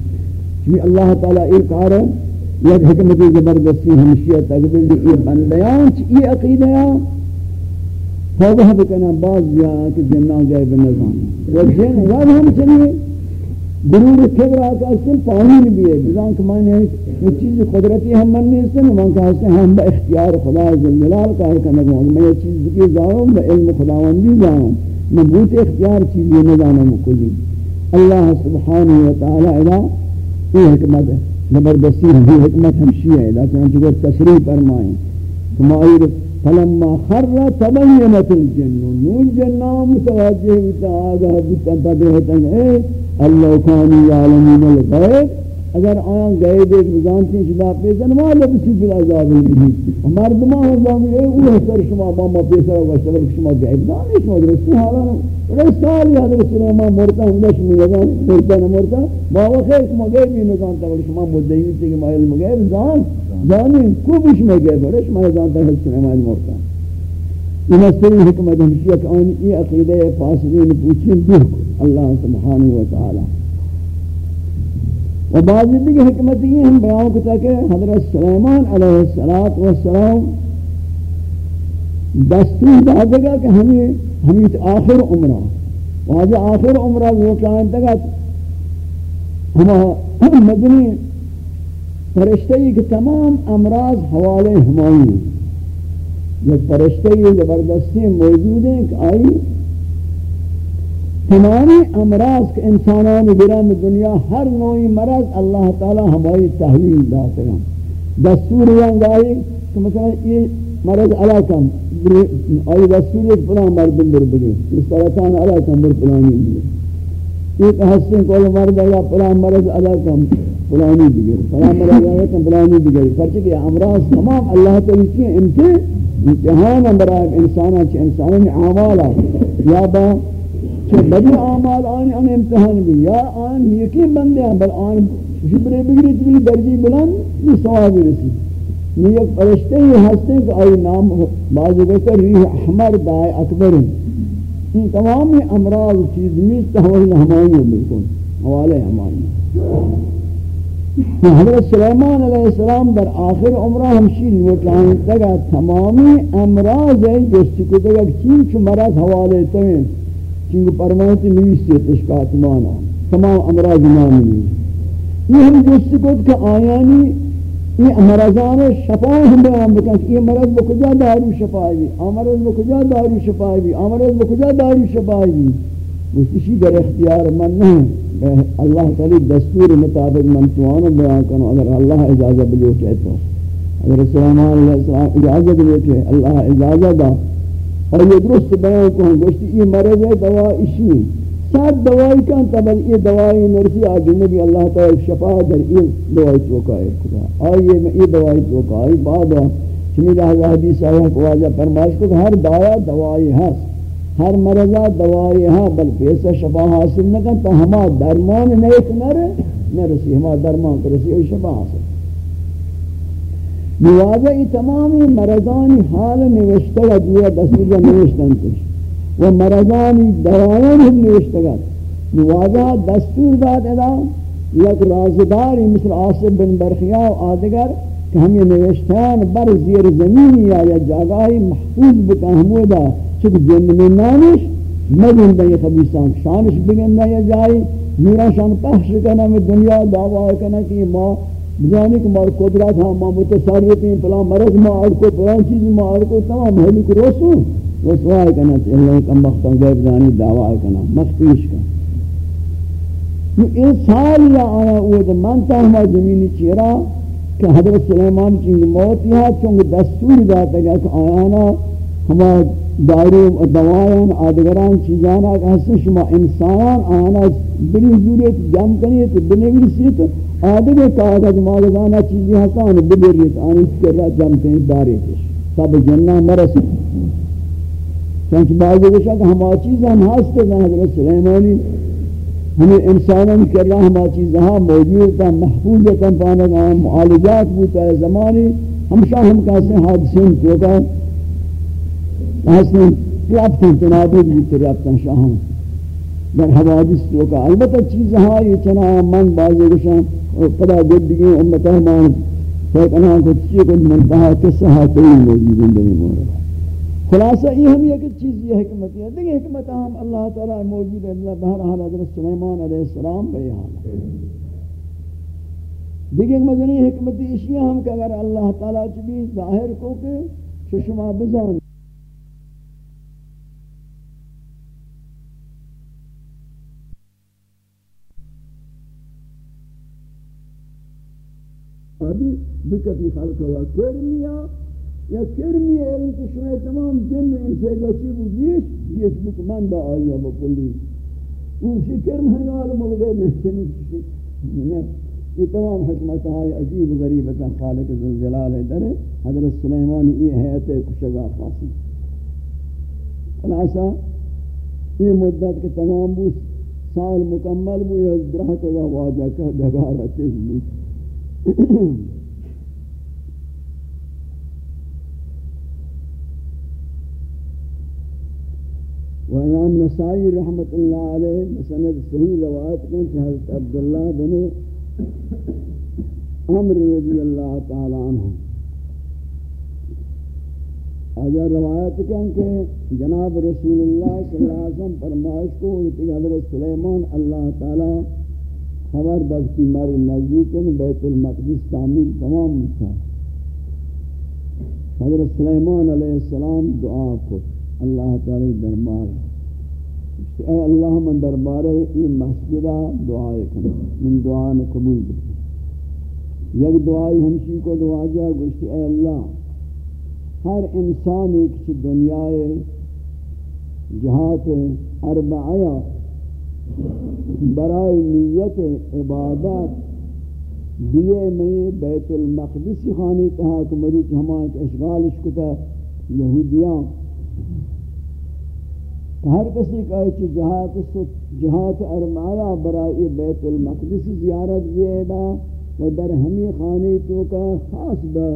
چوی اللہ تعالیٰ ایک آرہ یک حکمت زبردستی ہمشیہ تقبل دی، یہ بندیان چی یہ عقیدہ توبہ بکنا باز یا کہ جنہ گئے بنظام و جن ود ہم چلیے غرور کبرا کا اصل پانی بھی ہے۔ جزاں کہ میں نے یہ چیز قدرتی ہم من نہیں سے من کا سے ہم با اختیار خدا جل جلال کا ہے کہ میں یہ چیز کی جاؤں میں علم خداوندی جاؤں۔ بہت اختیار چیز یہ نہ جانوں کلی اللہ و تعالی الا یہ حکمت ہے زبردستی ہے حکمت ہمشی ہے لیکن جو تصریح فرمائیں۔ تمہاری فلما خر تبینت الجن نون جنام متوجہ بتا آگاہ بتا بدہتا ہے اللہ کانی یعلمون الغیب اگر آیاں گئے دیکھ نظانتی شدا پیسن ما لبسی فی العذاب الہی مردمہ ہوں جامی اے اوہ سر شما باما پیسر ہوگا شبر شما غیب دانی شما درستی حالا رسالی حضرت سلیمان مرتا ہم دش میں نظام مرتا نمرتا باوا خیر، شما غیبی نظام تاکر شما مدعی تھی کہ ما علم غیب دان دانی خوب شما غیب ہے شما نظام تاکر سلیمان مرتا۔ یہ مستری حکمت ہمشیہ، کہ آنی ای عقیدہ فاسدین پوچھیں دور اللہ سبحانہ وتعالی و بعضی دیگه حکمت یہ ہم بیان کرتا کہ حضرت سلیمان علیہ السلام دستور دا کہ ہمیں ہمیں آخر عمرہ واجہ آخر عمرہ وہ کہاں تگا ہم مدنی فرشتے کہ تمام امراض حوالے ہمائی یہ فرشتے زبردستی موجود ہیں کہ آئی تمامی امراض کے انسانان گرام دنیا ہر نوعی مرض اللہ تعالی ہماری تحویل داتے ہیں دستور یہاں گائی کہ مثلا یہ مرض علاقم آئی دستور ایک پلان مردم بر بگے یہ سرطان علاقم بر پلانی بگے ایک حسن کول مرد اللہ پلان مرض علاقم پلانی بگے پلان مرض علاقم پلانی بگے پرچہ کہ امراض تمام اللہ تعالی کی امتحان امراض انسانہ چھ انسانی عامالا یا با کہ بڑی اعمال آن ان امتحان بھی، یا آن یقین بندے ہیں، بل آن جبرے بگری تبلی درجی بلند یہ ثواب رسی۔ یہ ایک فرشتے ہی ہستے کہ آئی نام بعضی کہتے ریح احمر دائے اکبر ہیں۔ ان تمام امراض چیز میز تحویل ہمائی ہیں، بالکل۔ حوالے ہمائی حضرت سلیمان علیہ السلام در آخر عمرہ ہمشی لوٹائیں تگا تمامی امراض ہیں، جس کو تگا چین چو مرض حوالے تمہیں۔ چنگ پرمانتی نویسی تشکات مانا، تمام امراض نامی یہ ہم جس کو کہ آیانی، یہ مرضان شفا ہم بیان بکن کہ یہ مرض بکجا دارو شفائی بھی آمرض بکجا دارو شفائی بھی آمرض بکجا دارو شفائی بھی۔ مستشی در اختیار من نہیں اللہ تعالی دستور مطابق من توانو بیان کنو، اگر اللہ اجازت بلیو کہتا اگر سلامان علیہ السلام اجازت بلیو کہ اللہ اجازت دا۔ اور یہ درست بیان کو ہم گوشتی یہ مرض ہے دوا اشی سات دوائی کان تبل یہ دوائی نرسی آگے نبی اللہ تعالی شفا در یہ دوائی توقع خدا آئیے میں یہ دوائی توقع آئی بعد چمی لحظہ حدیث آیا کو آجا فرمائش کو ہر دوایا دوائی ہے ہر مرضہ دوائی ہے بل پیسہ شفا حاصل نہ کن تو ہما درمان نیک نہ رسی ہما درمان کرسی اور شفا حاصل نوازہ ای تمامی مرضانی حال نوشتگا دیا دستگا نوشتن کش و مرضانی دوائن ہم نوشتگا نوازہ دستور داد ادا یک رازداری مثل آصف بن برخیا و آدگر کہ ہم یہ نوشتان بر زیر زمینی یا یا جاگاہی محفوظ بکا ہمودا چک جن میں نانش مدن دا یہ خبیستان شانش بگن دا یا جائی میرا شان پخش کرنا میں دنیا دعویٰ کرنا کہ ماں بجانی کہ مار قدرت ہاں ماں متصرف ہیں پلا مرض ماں آر کو پلان چیز ماں آر کو تمام محلی کو رسو رسوائی کنا چاہیے، اللہ کا مختم غیب دانی دعوی کنا مختیش کنا یہ سال یا آیا اوہ دا منتا ہما زمینی چیرا کہ حضرت سلیمان چنگ موت یہاں چونگ دستور داتا گیا کہ آیانا ہما دارو دوائان آدگران چیزانا کہ حسن شما انسان آنا بلی جوریت جم کنیت بنویسیت آدگر کاغذ ماغذانا چیزی حسان بلیریت آنی کرا جم کنیت داریتش سب جنہ مرسی. چونچہ بعضی گوشا کہ ہما چیزاں ہاستے ہیں حضرت سلیمانی ہمیں انسانوں کر رہا ہما چیزاں موجود تھا محفوظ تھا پانا معالجات بوتا ہے زمانی ہمشہ ہم کہتے ہیں حادثین تو کا حسن رابطن تنابی بیت رابطن شاہاں در حوادث تو البتہ چیز ہاں یہ چنا من بازے گشاں اور پدا گد دیگی امتہ مان فیق کو چیئے کو منتہا کس ہاں کوئی موجود نہیں مورا خلاصہ یہ ہم یہ کہ چیز یہ حکمت ہے۔ دیکھیں حکمت ہم اللہ تعالی موجود ہے۔ اللہ بہرحال حضرت سلیمان علیہ السلام بے حال۔ دیکھیں مدنی حکمت اشیاء ہم کہ اگر اللہ تعالی چلی ظاہر کو کہ ششما بزان ابھی بکتی خلق ہوا کرمیا یا کرمی علم کہ شما تمام جن انسے گچی بودیش یہ بک من با آیا بکلی اونشی کرم ہے ملغے محسنی کشی یہ تمام حکمت ہے عجیب غریبتا خالق ذوالجلال در حضرت سلیمان یہ حیات کشگا خاصی خلاصہ یہ مدت کے تمام بوس سال مکمل بو یہ درہ کا واجہ کا گگارہ تیز بوس <coughs> و امام نسائی رحمت اللہ علیہ مسند صحیح روایت میں کہ حضرت عبداللہ بن عمر رضی اللہ تعالی عنہ۔ آجا روایت کہیں کہ جناب رسول اللہ صلی اللہ علیہ وسلم فرمائش کو حضرت سلیمان اللہ تعالی خبر بختی مر نزدیک بیت المقدس تعمیر تمام تھا۔ حضرت سلیمان علیہ السلام دعا کو اللہ تعالی دربار اے اللہ، من دربار یہ مسجدہ دعائے کرنا من دعا میں قبول کرنا یک دعائی ہمشی کو دعا جا گوشتی اے اللہ، ہر انسان ایک دنیا جہات اربعیہ برای نیت عبادت دیئے میں بیت المقدس خانی تہا کہ مروچ ہمان کے اشغالش کتا یہودیاں ہر کسی کہے کہ جہات جہات ارمالا برای بیت المقدس زیارت زیادہ و در ہمی خانی تو کا خاص با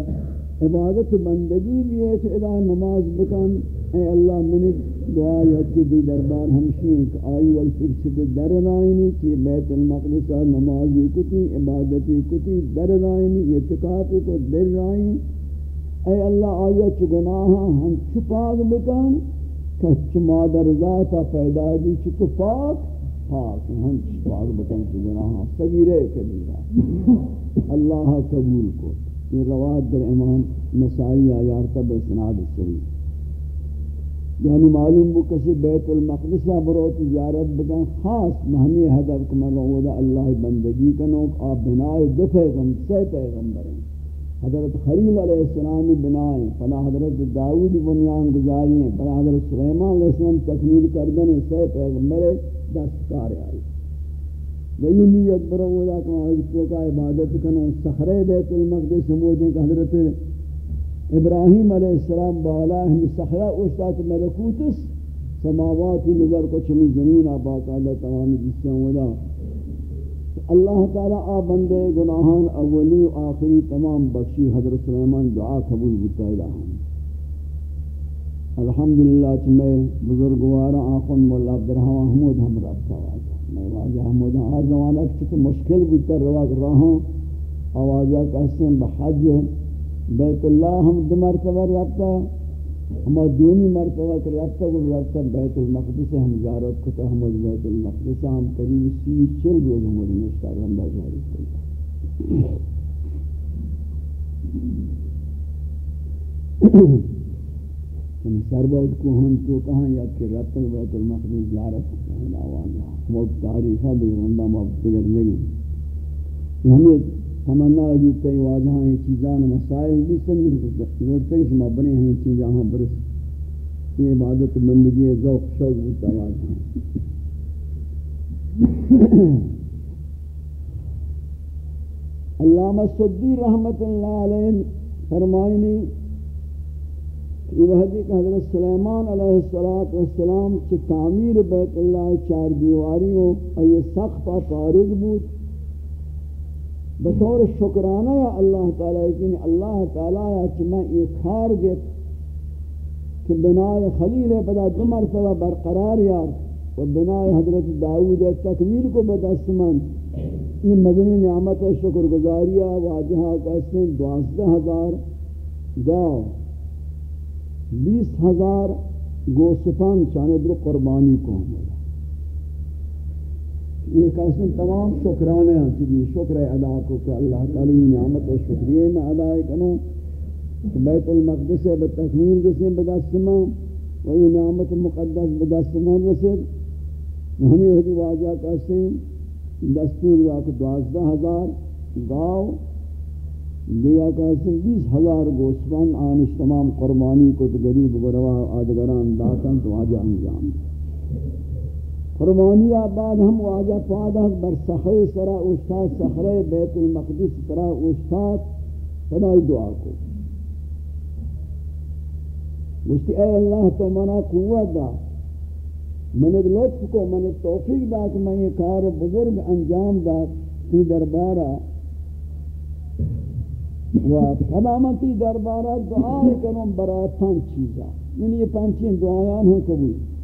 عبادت بندگی بھی ہے کہ ادا نماز بکن اے اللہ منی دعا یکی دی دربار ہمشین کہ آئی والفر چھتے در رائنی کہ بیت المقدس نمازی کتی، عبادتی کتی، در رائنی اعتقافی کو در رائنی اے اللہ، آیا چھ گناہاں ہم چھپاگ بکن؟ کہ چھ مادر ذاتا پیدا دی چھ پاک؟ پاک، ہم چھپاگ بکن چھ گناہاں صغیرے کبیرہ اللہ قبول کو۔ یہ روایت در امام نسائی آیارتا بے سناد صحیح۔ یعنی معلوم بو کسی بیت المقدس برو تجارت بکن، خاص مہمی حدب کمر رودا اللہ بندگی کنوک آپ بنائے دو پیغم سے پیغمبر. ہیں حضرت خلیل علیہ السلامی بنائیں پلا حضرت داود بنیان گزاری ہیں پلا حضرت سلیمان علیہ السلام تکمیل کردن سے پیغمبر دستکار آئی وہی نیت برو ودا کہ اس کو عبادت کنو صخرے بیت المقدس موجود کہ حضرت ابراہیم علیہ السلام بالا ہم صخرہ استاد ملکوتس سماوات نظر کو چمی زمین آباد اللہ تمام جس سے ودا اللہ تعالی آ بندے، گناہان، اولی و آخری تمام بخشی حضرت سلیمان دعا قبول بتا الہ الحمدللہ تمہیں بزرگوارا آخون مولا عبدالرحمن حمود ہم رابطہ واجہ میں واجہ حمود ہر زمانہ کچھ مشکل بھی تر رواق رہا آوازہ کہتے ہیں، بحج بیت اللہ ہم دو مرتبہ رابطہ، ہم دونی مرتبہ کر رابطہ کو رابطہ بیت المقدس ہم جارت کتا ہم بیت المقدس ہم قریب سی چل روز ہم مشتاق ہم بازاری کرتا یعنی سرباز کو ہم تو کہاں یا کہ رب تک بیت المقدس زیارت کرنا آواز وہ تاریخ ہے دیگر اندام اب دیگر لگی ہمیں تمنا جو تے واجہاں یہ چیزاں مسائل بھی سن ضرورت ہے شما بنے ہیں چیزاں ہاں برس۔ یہ عبادت بندگی ذوق، شوق ہوتا واجہاں علامہ صدی رحمت اللہ علیہ فرمائنی یہ وحدی کہ حضرت سلیمان علیہ السلام چی تعمیر بیت اللہ چار دیواریوں اور یہ سخت فارغ بود۔ بطور شکرانہ یا اللہ تعالیٰ یعنی اللہ تعالیٰ یا چما یہ کھار گت کہ بنائے خلیل پدا دو مرتبہ برقرار یار و بنائے حضرت داود تکمیل کو بدستمن یہ مدنی نعمت شکر گزاریہ واجہا کہتے ہیں دوازدہ ہزار گاؤ بیس ہزار گوسفان چانے در قربانی کو ہمیں یہ قسم تمام شکرانے ہیں کہ جی شکر ادا کو کہ اللہ تعالی نعمت و شکریہ میں ادا کروں بیت المقدس ہے بتکمیل رسیم بدستما و یہ نعمت مقدس بدستما رسید۔ ہمیں ہوتی واجہ کہتے ہیں، دستور یا کہ دوازدہ ہزار گاؤ دیا کہتے ہیں، بیس ہزار گوسفان آنش تمام قربانی کو تو غریب گروا آدگران داتن تو واجہ انجام۔ دیا فرمانی بعد ہم واجہ پادہ بر سخرے سرا استاد سخرے بیت المقدس سرا استاد فدائی دعا کو۔ مجھتی اے اللہ تو منا قوت دا۔ من لطف کو، من توفیق دا کہ میں یہ کار بزرگ انجام دا تی دربارہ۔ و تمامتی دربارہ دعا کروں برای پانچ چیزا یعنی یہ پانچین دعایان ہیں قبول۔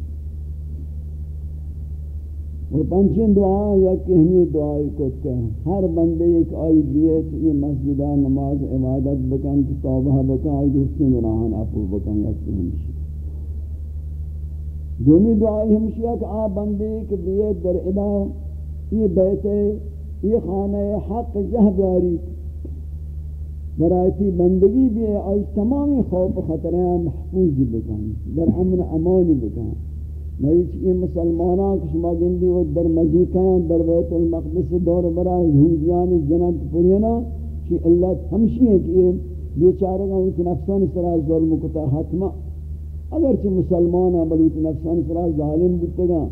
اور پنچین دعا یا کہ ہمیں دعائی کو کہیں۔ ہر بندے ایک آئی دیئے تو یہ مسجدہ نماز عبادت بکن، تو توبہ بکن، آئی دوستی مراہن اپو بکن، یا کہ ہمشی دومی یعنی دعائی ہمشی ہے کہ آ بندے ایک دیئے در ادا، یہ بیتے یہ خانہ حق جہ بیاری۔ برایتی بندگی بھی آئی تمامی خوف خطرہ محفوظ بکن، در امن امانی بکن۔ میچ یہ مسلمانان کہ شما گندی و در مزیکان در بیت المقدس دور برا یہودیان جنت پرینا کہ اللہ ہمشی ہے کہ یہ بیچارے گا اس نفسان سرا ظلم کتا حتما اگرچہ مسلمان ہیں بلوت نفسان سرا ظالم بودتے گا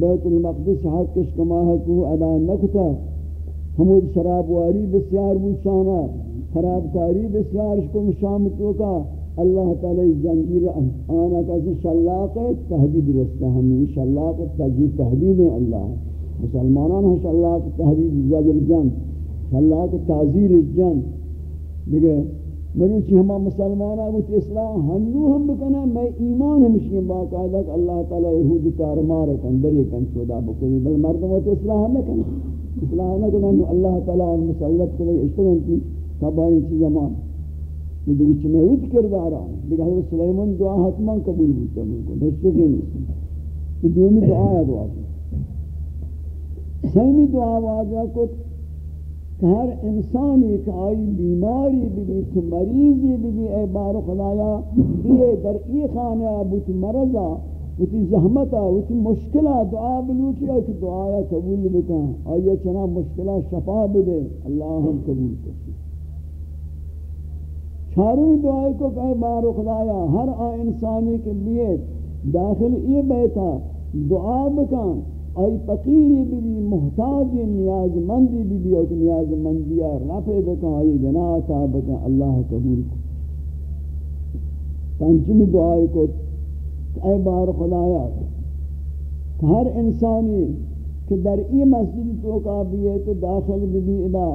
بیت المقدس حق کش کما حقو ادا نکتا۔ ہمود شراب واری بسیار بوشانا خراب کاری بسیار شکو مشامتو کا اللہ تعالی زنجیر آنا کسی شلاق تحدید رستا ہمیں، شلاق تحدید تحدید اللہ. مسلمانان ہیں شلاق تحدید زجر جن شلاق تعذیر جن دیکھے مروچی ہما مسلمان آگوت اسلام ہنو ہم بکنا میں ایمان ہمشی باقاعدہ کہ اللہ تعالی یہودی تار مارکن دری کن، چودا بکلی بل مردم ہوتے اسلام ہمیں کنا اسلام ہمیں کنا اللہ تعالی مسلط کرے اشترین کی تبانی چی زمان یہ دیکھ چمیں ویت حضرت سلیمان دعا حتمان قبول ہوتا ہے ملکو دستے کے نہیں دومی دعا ہے دعا؟ کی سیمی دعا واجہ کو کہ ہر انسانی کہ آئی بیماری بھی بھی تو مریضی بھی بھی اے بار خدایا یہ در ای خانے بوت مرضا بوتی زحمتا بوتی مشکلہ دعا بلوٹی ہے کہ دعایا قبول بکا آئیے چنا مشکلہ شفا بدے اللہ ہم قبول کرتے چارویں دعائی کو کہے بارو خدایا ہر آ انسانی کے لیے داخل یہ بیتا دعا بکن۔ آئی فقیری بھی بھی محتاجی نیاز مندی بھی بھی اوک نیاز مندی رفع بکن آئی گناہ تا بکن، اللہ قبول کو پنچمی دعائی کو، اے بار خدایا ہر انسانی کہ در ای مسجد تو کا بھی ہے، تو داخل بھی بھی ادا۔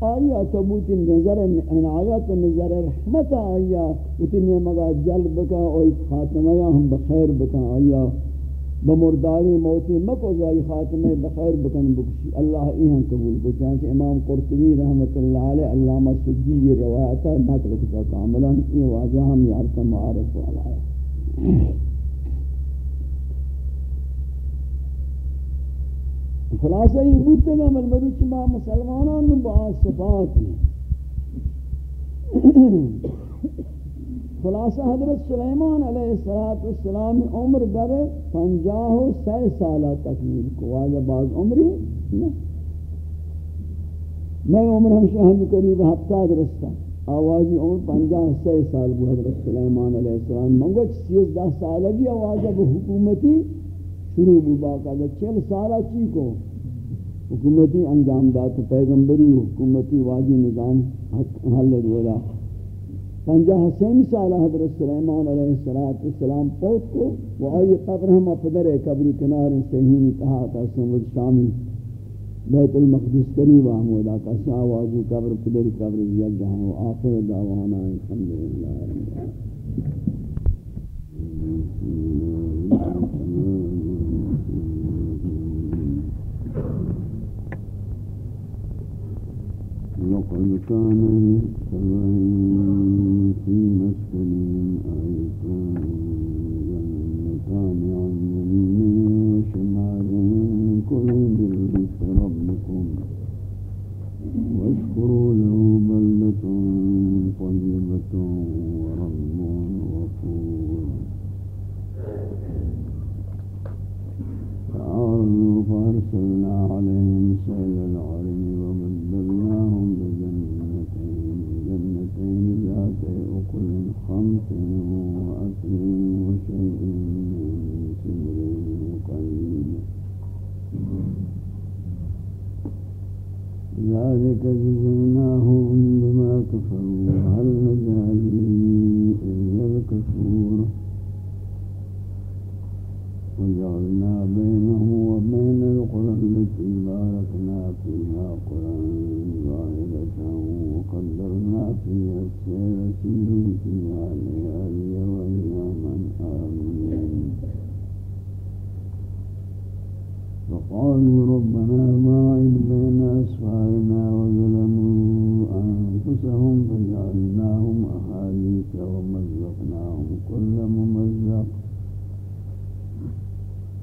آیا تبوت نظر عنایت نظر رحمت آیا؟ اتنی مگا جلب بکا اوی خاتمہ یا ہم بخیر بکا آیا؟ بمرداری موتی مکو جائی خاتمہ بخیر بکن بکشی. اللہ ایہاں قبول کو چانچہ امام قرطبی رحمت اللہ علیہ علامہ سجی روایتا نقل کتا کاملا یہ واجہ ہم یارتا معارف والا ہے خلاصہ یہ بودتے گا من بروچ ما مسلمانان با صفات خلاصہ حضرت سلیمان علیہ السلام عمر در پنجاہ و سی سالہ تکمیل کو واجہ بعض عمری میں عمر ہم قریب ہفتہ درستا آوازی عمر پنجاہ سی سال بو حضرت سلیمان علیہ السلام۔ منگو سیزدہ سالگی آوازہ بو حکومتی شروع بو باقا چل سالہ چی کو، حکومتی انجام دات پیغمبری، حکومتی واجی نظام حل دولا پنجہ حسین سالہ حضرت سلیمان علیہ السلام پوت کو، وہ آئی قبر ہم اپدر قبری کنار سہین کہا تا سمجھ شامل بیت المقدس قریب آمودا کا ساوازو قبر پدر قبر زیاد جہاں و آخر دعوانا الحمدللہ لقد كان للسبعين في مسكنهم جنتان عن يمين من ربكم واشكروا له بلدة طيبة فأرسلنا عليهم سيل العرم خمس وشيء من ذلك جزيناهم بما كفروا وهل إلا الكفور وجعلنا بينه وبين القرى التي باركنا فيها قرى فقالوا ربنا وظلموا أنفسهم فجعلناهم أحاديث ومزقناهم كل ممزق.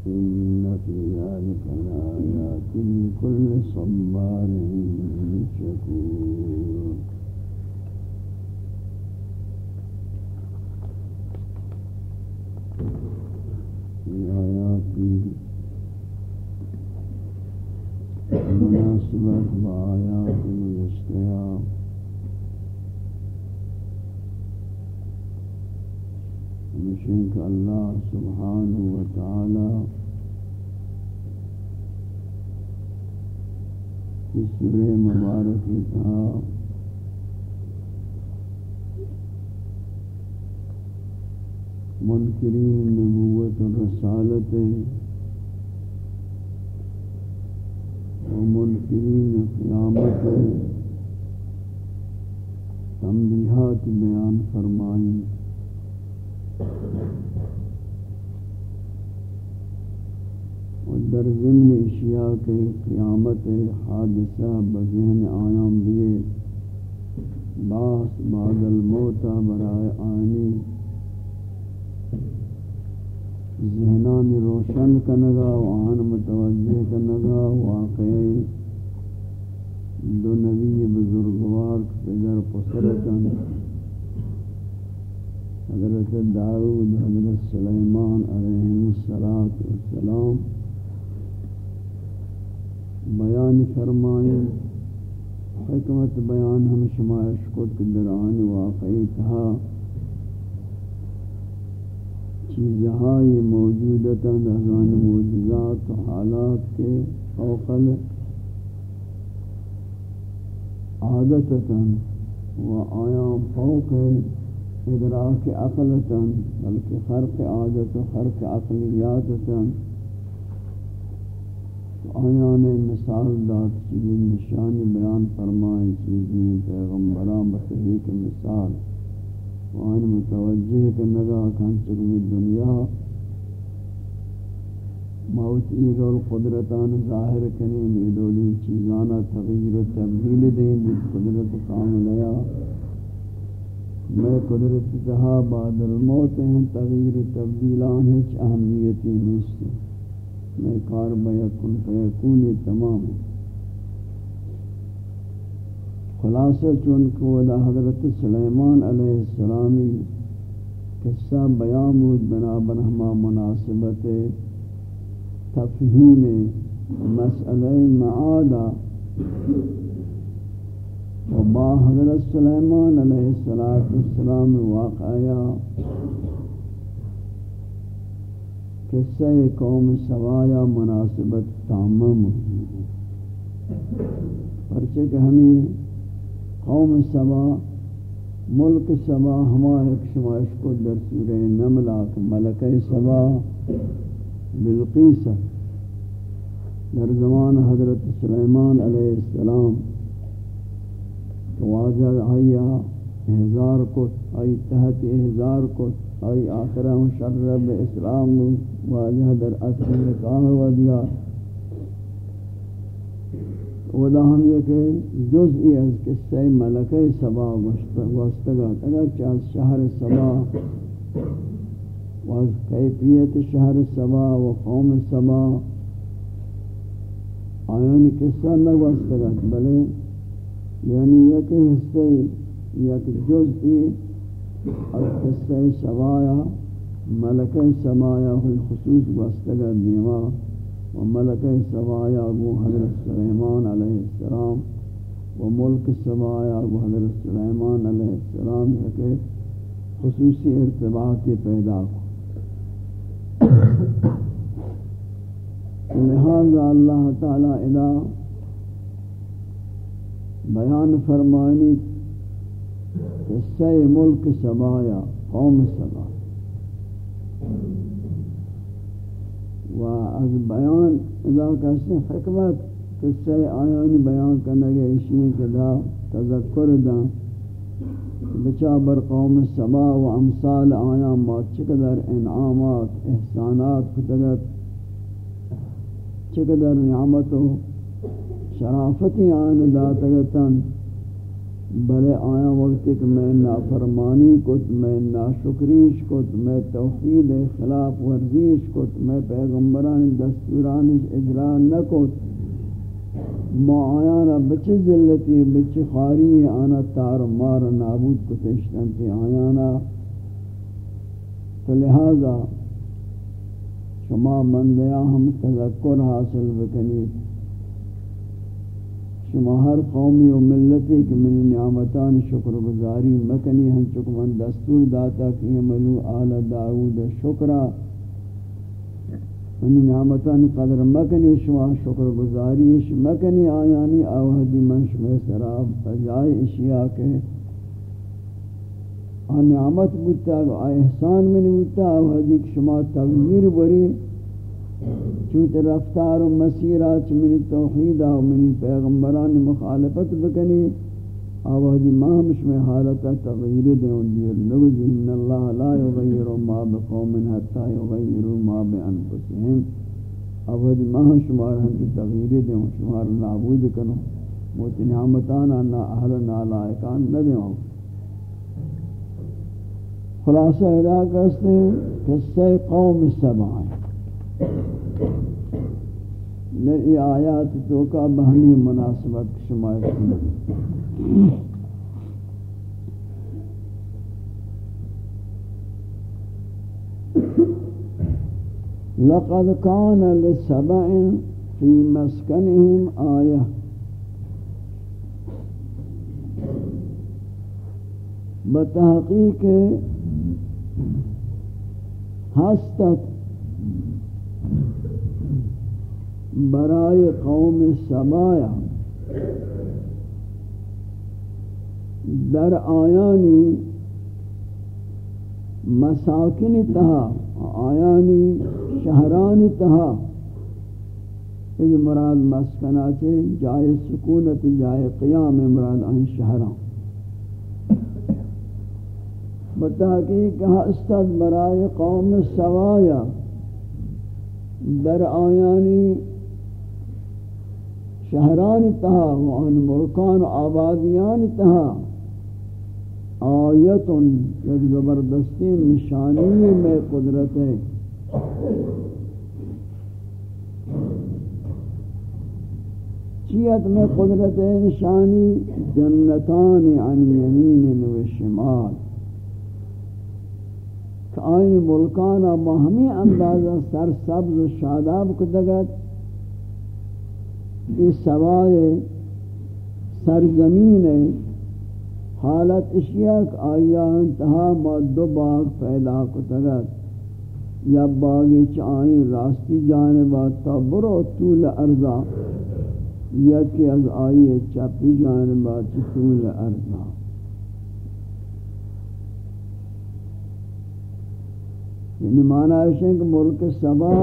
إن في ذلك لآيات لكل صبار شكور. آيات مناسبة بآيات الاستياء مشنك الله سبحانه وتعالى في سورة مباركة تها منكرين نبوة الرسالة ومنكرين قيامة تنبيهات فرمائیں۔ اور در ضمن اشیاء کے قیامت حادثہ بذہن آیام دیے باس بعد الموتا برائے آنی۔ ذہنان روشن کنگا وعان متوجہ کنگا، واقعی دو نبی بزرگوار پدر پسرتن، حضرت داود حضرت سلیمان علیہ السلام بیان فرمائیں، حکمت بیان ہم شمائش خود دران واقعی تھا۔ چیزہائی موجودتا دہزان موجودات و حالات کے اوقل عادتتا و آیام فوق ادراک عقلتاً، بلکہ خرق عادت و خرق عقلیاتتاً. آیان مثال داد چیزیں نشانی بیان فرمائیں چیزیں پیغمبران بطریق مثال. وان متوجہ کے نگاہ کھان چکمی دنیا، موت ایگ اور قدرتان ظاہر کریں میدولی چیزانا تغییر و تبدیل دیں قدرت کاملیا. میں قدرت جہاں بعد الموت ہیں، تغییر و تبدیلان ہے اہمیتی نیستی. میں کار بیکن فیکونی تمام. ہے خلاصہ چونکہ ودا حضرت سلیمان علیہ السلامی قصہ بیان بیامود بنا بنہما مناسبت تفہیم مسئلہ معادہ و با حضرت سلیمان علیہ السلام واقعیا قصہ قوم سوایا مناسبت تامہ موجود ہے کہ ہمیں قوم سوا ملک سبا ہما ایک شمائش کو در سورہ نملہ ملک سبا بلقیس، در زمان حضرت سلیمان علیہ السلام واجہ آیا احزار کو، آئی تحت احزار کو، آئی آخرہ شرب اسلام، واجہ در اصل نکاح و دیار ودا ہم یہ کہ جزئی از قصہ ملکہ سبا وستگا اگر چاہت شہر سبا واز کیفیت شہر سبا و قوم سبا آیانی قصہ نہ وستگا بلے یعنی یہ کہ حصہ، یک جزئی از قصہ سبایا ملکہ سبایا خصوص وستگا دیوان و ملک سوایا ابو حضرت سلیمان علیہ السلام و ملک سوایا ابو حضرت سلیمان علیہ السلام کہ خصوصی ارتباط پیدا کو لہذا اللہ تعالی ادا بیان فرمانی قصہ ملک سبایا قوم سبایا و از بیان اذا کسی حکمت قصہ آیانی بیان کرنے اشیئے کے دا تذکر دا بچا بر قوم سبا و امثال آیان ما چقدر انعامات، احسانات کتگت چقدر نعمت و شرافتی آیان داتگتن. بلے آیا وقت کہ میں نافرمانی کت، میں ناشکریش کت، میں توحید خلاف ورزیش کت، میں پیغمبران دستورانش اجرا نکت۔ ما آیانا بچ ذلتی، بچ خاری، آنا تار مار نابود کتشتنتی آیانا تو لہذا شما مندیاں ہم تذکر حاصل بکنید۔ شما ہر قومی و ملتی کہ من نعمتان شکر گزاری مکنی ہم چکمن دستور داتا کہ عملو آل داود شکرہ من نعمتان قدر مکنی، شما شکر گزاریش مکنی. آیانی آوہدی من شما سراب بجائے اشیاء کے آن نعمت بودتا آئے احسان منی بودتا. آوہدی شما تغییر بری. چوت رفتار و مسیرات منی توحید و منی پیغمبران مخالفت بکنی، آوازی ماہمش میں حالتا تغییر دیون دیر لوزی ان اللہ لا یغیر ما بقوم حتی یغیر ما بانفسهم آوازی ما شمار ہم کی تغییر دیون شمار نابود کنو۔ موت نعمتانا نا اہل نالائکان نہ دیون خلاصہ ادا کرتے قصہ قوم سبعین آیات تو کا بہنی مناسبت شمائش لقد كان لسبع في مسكنهم آية بتحقیق ہستت برائے قوم سبایا در آیانی مساکن تہا، آیانی شہران تہا. اس مراد مسکنہ سے جائے سکونت جائے قیام مراد آن شہران. بتحقیق ہستد برائے قوم سوایا. در آیانی شہران تہا وان ملکان و آبادیان تہا۔ آیتن یک زبردستی نشانی میں قدرت ہے۔ چیت میں قدرت نشانی جنتان عن یمین و شمال۔ کہ آئین ملکانا مہمی اندازہ سر سبز و شاداب کو دگت یہ سوائے سرزمین حالت اشیاء آیا انتہا ما دو باغ پیدا کو یا باغی چائیں راستی جانبا تا برو طول ارضا، یا کہ از آئی چپی جانبا طول ارضا۔ یعنی معنی ہے کہ ملک سبا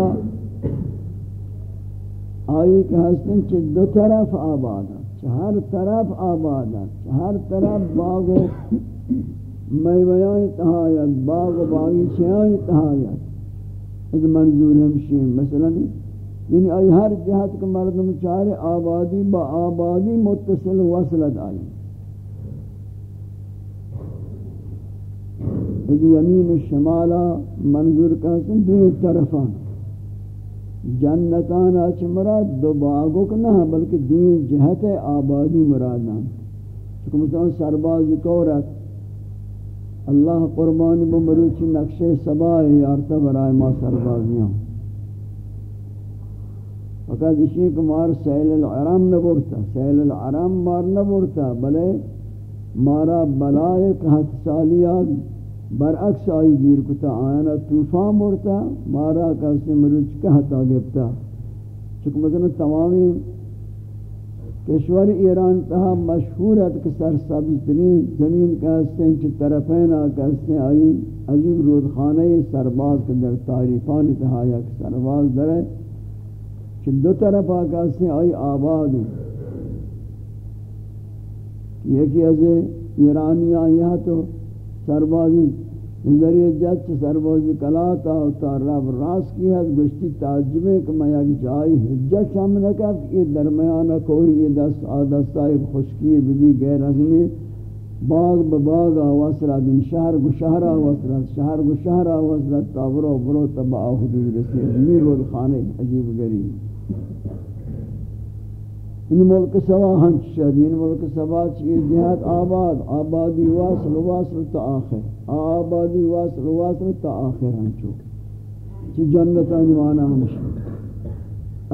آئی کہ ہستن چھ دو طرف آباد ہر طرف آباد ہر طرف باغ و میویان تہایت باغ و باغی چھیان تہایت اس منظور ہمشین مثلا یعنی آئی ہر جہت کے مردم چارے آبادی با آبادی متصل وصلت آئی۔ یعنی یمین شمالا منظور کہتے ہیں طرفان۔ جنتان اچ مراد دو باغوں کا نہ، بلکہ دو جہت آبادی مراد چکہ مثلا سرباز کورت اللہ قربان بمروچی نقش سبائی یارتا برائے ما سربازیاں۔ فقط اسی کہ مار سیل العرام نبورتا، سیل العرام مار نبورتا، بلے مارا بلائے کہت سالیات برعکس آئی گیر کتا آیانا طوفان مرتا، مارا کسی مرچ کہتا گفتا چکہ مثلا تمامی کشور ایران تہا مشہور ہے کہ سر سبز ترین زمین کہستے ہیں چھ طرفین کہستے ہیں۔ آئی عجیب رودخانہ سرباز کے در تاریفان تہا یا کہ سرباز در ہے۔ چھ دو طرف کہستے ہیں، آئی آباد ہیں۔ یکی از ایرانی آئی تو سربازی ذریعہ جت سربازی کلاتا تا تا رب راس کی ہے، گشتی تعجبے کہ میں یک جائی حجت شام نہ کہ یہ درمیانہ کوئی یہ دست آدستائی خشکی بھی غیر ازمی باغ بباغ وصلہ دن شہر گو شہرہ وصلہ شہر گو شہرہ وصلہ تابرو برو تبا حدود رسی میر و خانے عجیب غریب. ان ملک سوا ہنچ شد ان ملک سوا چیئے جہت آباد، آبادی واصل واصل تا آخر، آبادی واصل واصل تا آخر ہنچو چی جنتا نوانا ہمشہ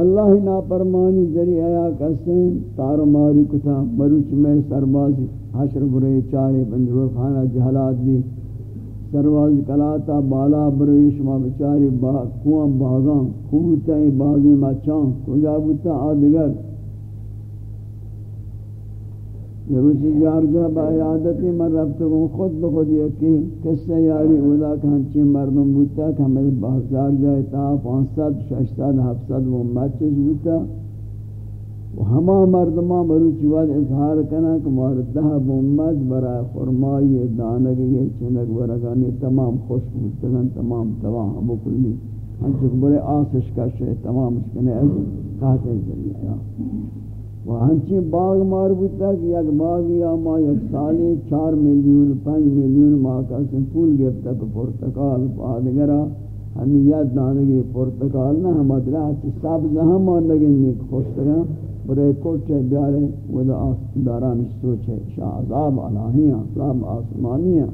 اللہ ناپرمانی ذریعہ آیا کسیں، تار ماری کتا مروچ میں سربازی، حشر برے، چارے بندرو خانہ جہلات بھی سربازی کلاتا، بالا برویش ما بچاری با کوان باغاں کوتیں بازی مچان کجا بوتا، آدگر۔ روچی جار جا با عیادتی من رفتگم خود بخود یکی قصه یاری اولا که ہنچی مردم بودتا که ہمیں بازار جائے تا پانسد ششتد ہفتد و مچش بودتا و ہما مردمان بروچی واد اظہار کنا کہ مارده بومت برای خرمای دانگی چنک برگانی تمام خوش بودتگن تمام تمام ہمو کلی ہنچک برے آسش کشه تمام اشکنے از قاعدہ ذریعہ و ہنچی باغ مار بودتا کہ یک باغ یا ما یک سالی چار ملیون، پنج ملیون ماہ کا پول گفتا کہ پورتکال پادگرہ، ہمیں یاد دانگی پورتکال نہ، ہم ادرہ چی سبز ہم آنگی نیک خوشتگا برے کوچے بیارے ودا داران سوچے، شاہ عذاب الہیاں، عذاب آسمانیاں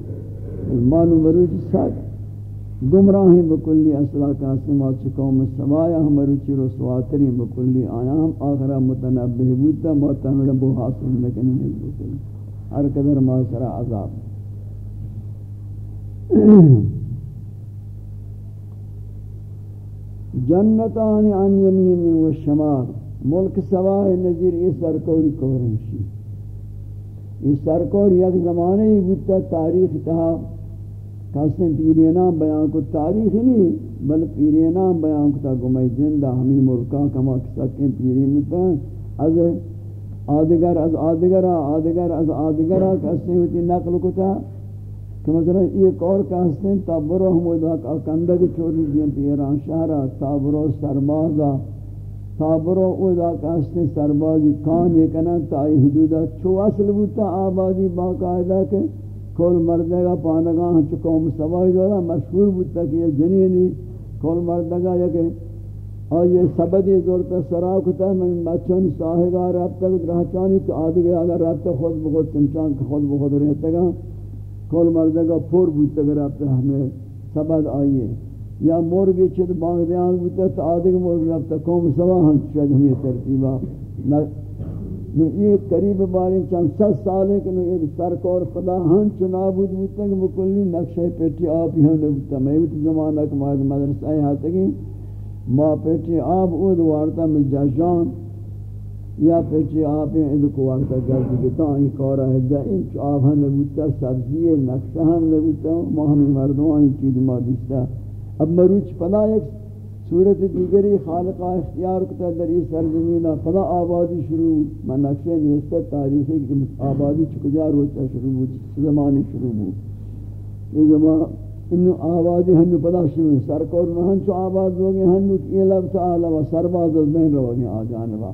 المانو بروچ ساتھ گمراہی بکلی اصلا قاسمات قوم سوایا ہماری رسواتری بکلی. آیا ہم آخرہ متنبہ بودتا متنبہ حاصل لکنی نہیں بکلی ہر قدر معاشرہ عذاب. <clears throat> جنتان عن یمین و شمال. ملک سوائے نظیر یہ سرکوری کورنشی. یہ سرکور یک زمانے ہی بودتا تاریخ تہا کاسن پیری نام بیان کو تاریخ نہیں بل پیری نام بیان کو تا گمئی زندہ ہمیں ملکان کما کسکیں پیری متن از آدگر از آدگر آدگر، از آدگر کاسن ہوتی نقل کو تا۔ کہ مثلا ایک اور کاسن تابرو ہمودا کندگ چوری دیم پیران شہرہ تابرو سربازا تابرو اودا کاسن سربازی کان یہ کنا تا حدودا چو اصل بوتا آبادی باقاعدہ کہ کول مردگا پانگا ہنچ قوم سوائی دولا مشہور بودتا کہ یہ جنینی کول مردگا یکی آئیے سبدی زورتا سراکتا ہے، میں بچون ساہگا رابطہ کت رہچانی تو آدھگا اگر رابطہ خود بخود تنچان کا خود بخود رہتا گا کول مردگا پور بودتا کہ رابطہ ہمیں سبد آئیے۔ یا مرگی چھت بانگ دیان بودتا تو آدھگا مرگ رابطہ قوم سوا ہنچ شاید ہمیں ترتیبہ۔ یہ قریب باری چند ست سالے کہ یہ سرکور خدا ہن چنابود بودتا کہ مکلی نقشہ پیٹی آپ یہاں نبودتا میں بھی زمانہ کمائد مدرسہ آئی ہاتا کہ ما پیٹی آپ اود وارتا میں جاشان یا پیچھے آپ ہیں اندو کو وارتا جلدی کہ تا ہی کورا ہے۔ جا ان چو آپ ہاں ہاں ہاں، ہم لگوتا سبزی نقشہ ہم لگوتا ما ہمیں مردوں آئی چیز ما دیستا۔ اب مروچ پدا ایک صورت دیگری خالقہ اختیار کتا در یہ سرزمینہ پدا آبادی شروع. میں نقشہ نیستا تاریخی کہ آبادی چکجا روچا شروع ہو زمانی شروع ہو یہ زمان انو آبادی ہنو پدا شروع سرکور میں ہنچو آباد ہوگی ہنو یہ لفظ آلہ و سرباز از بین روگی آجانبا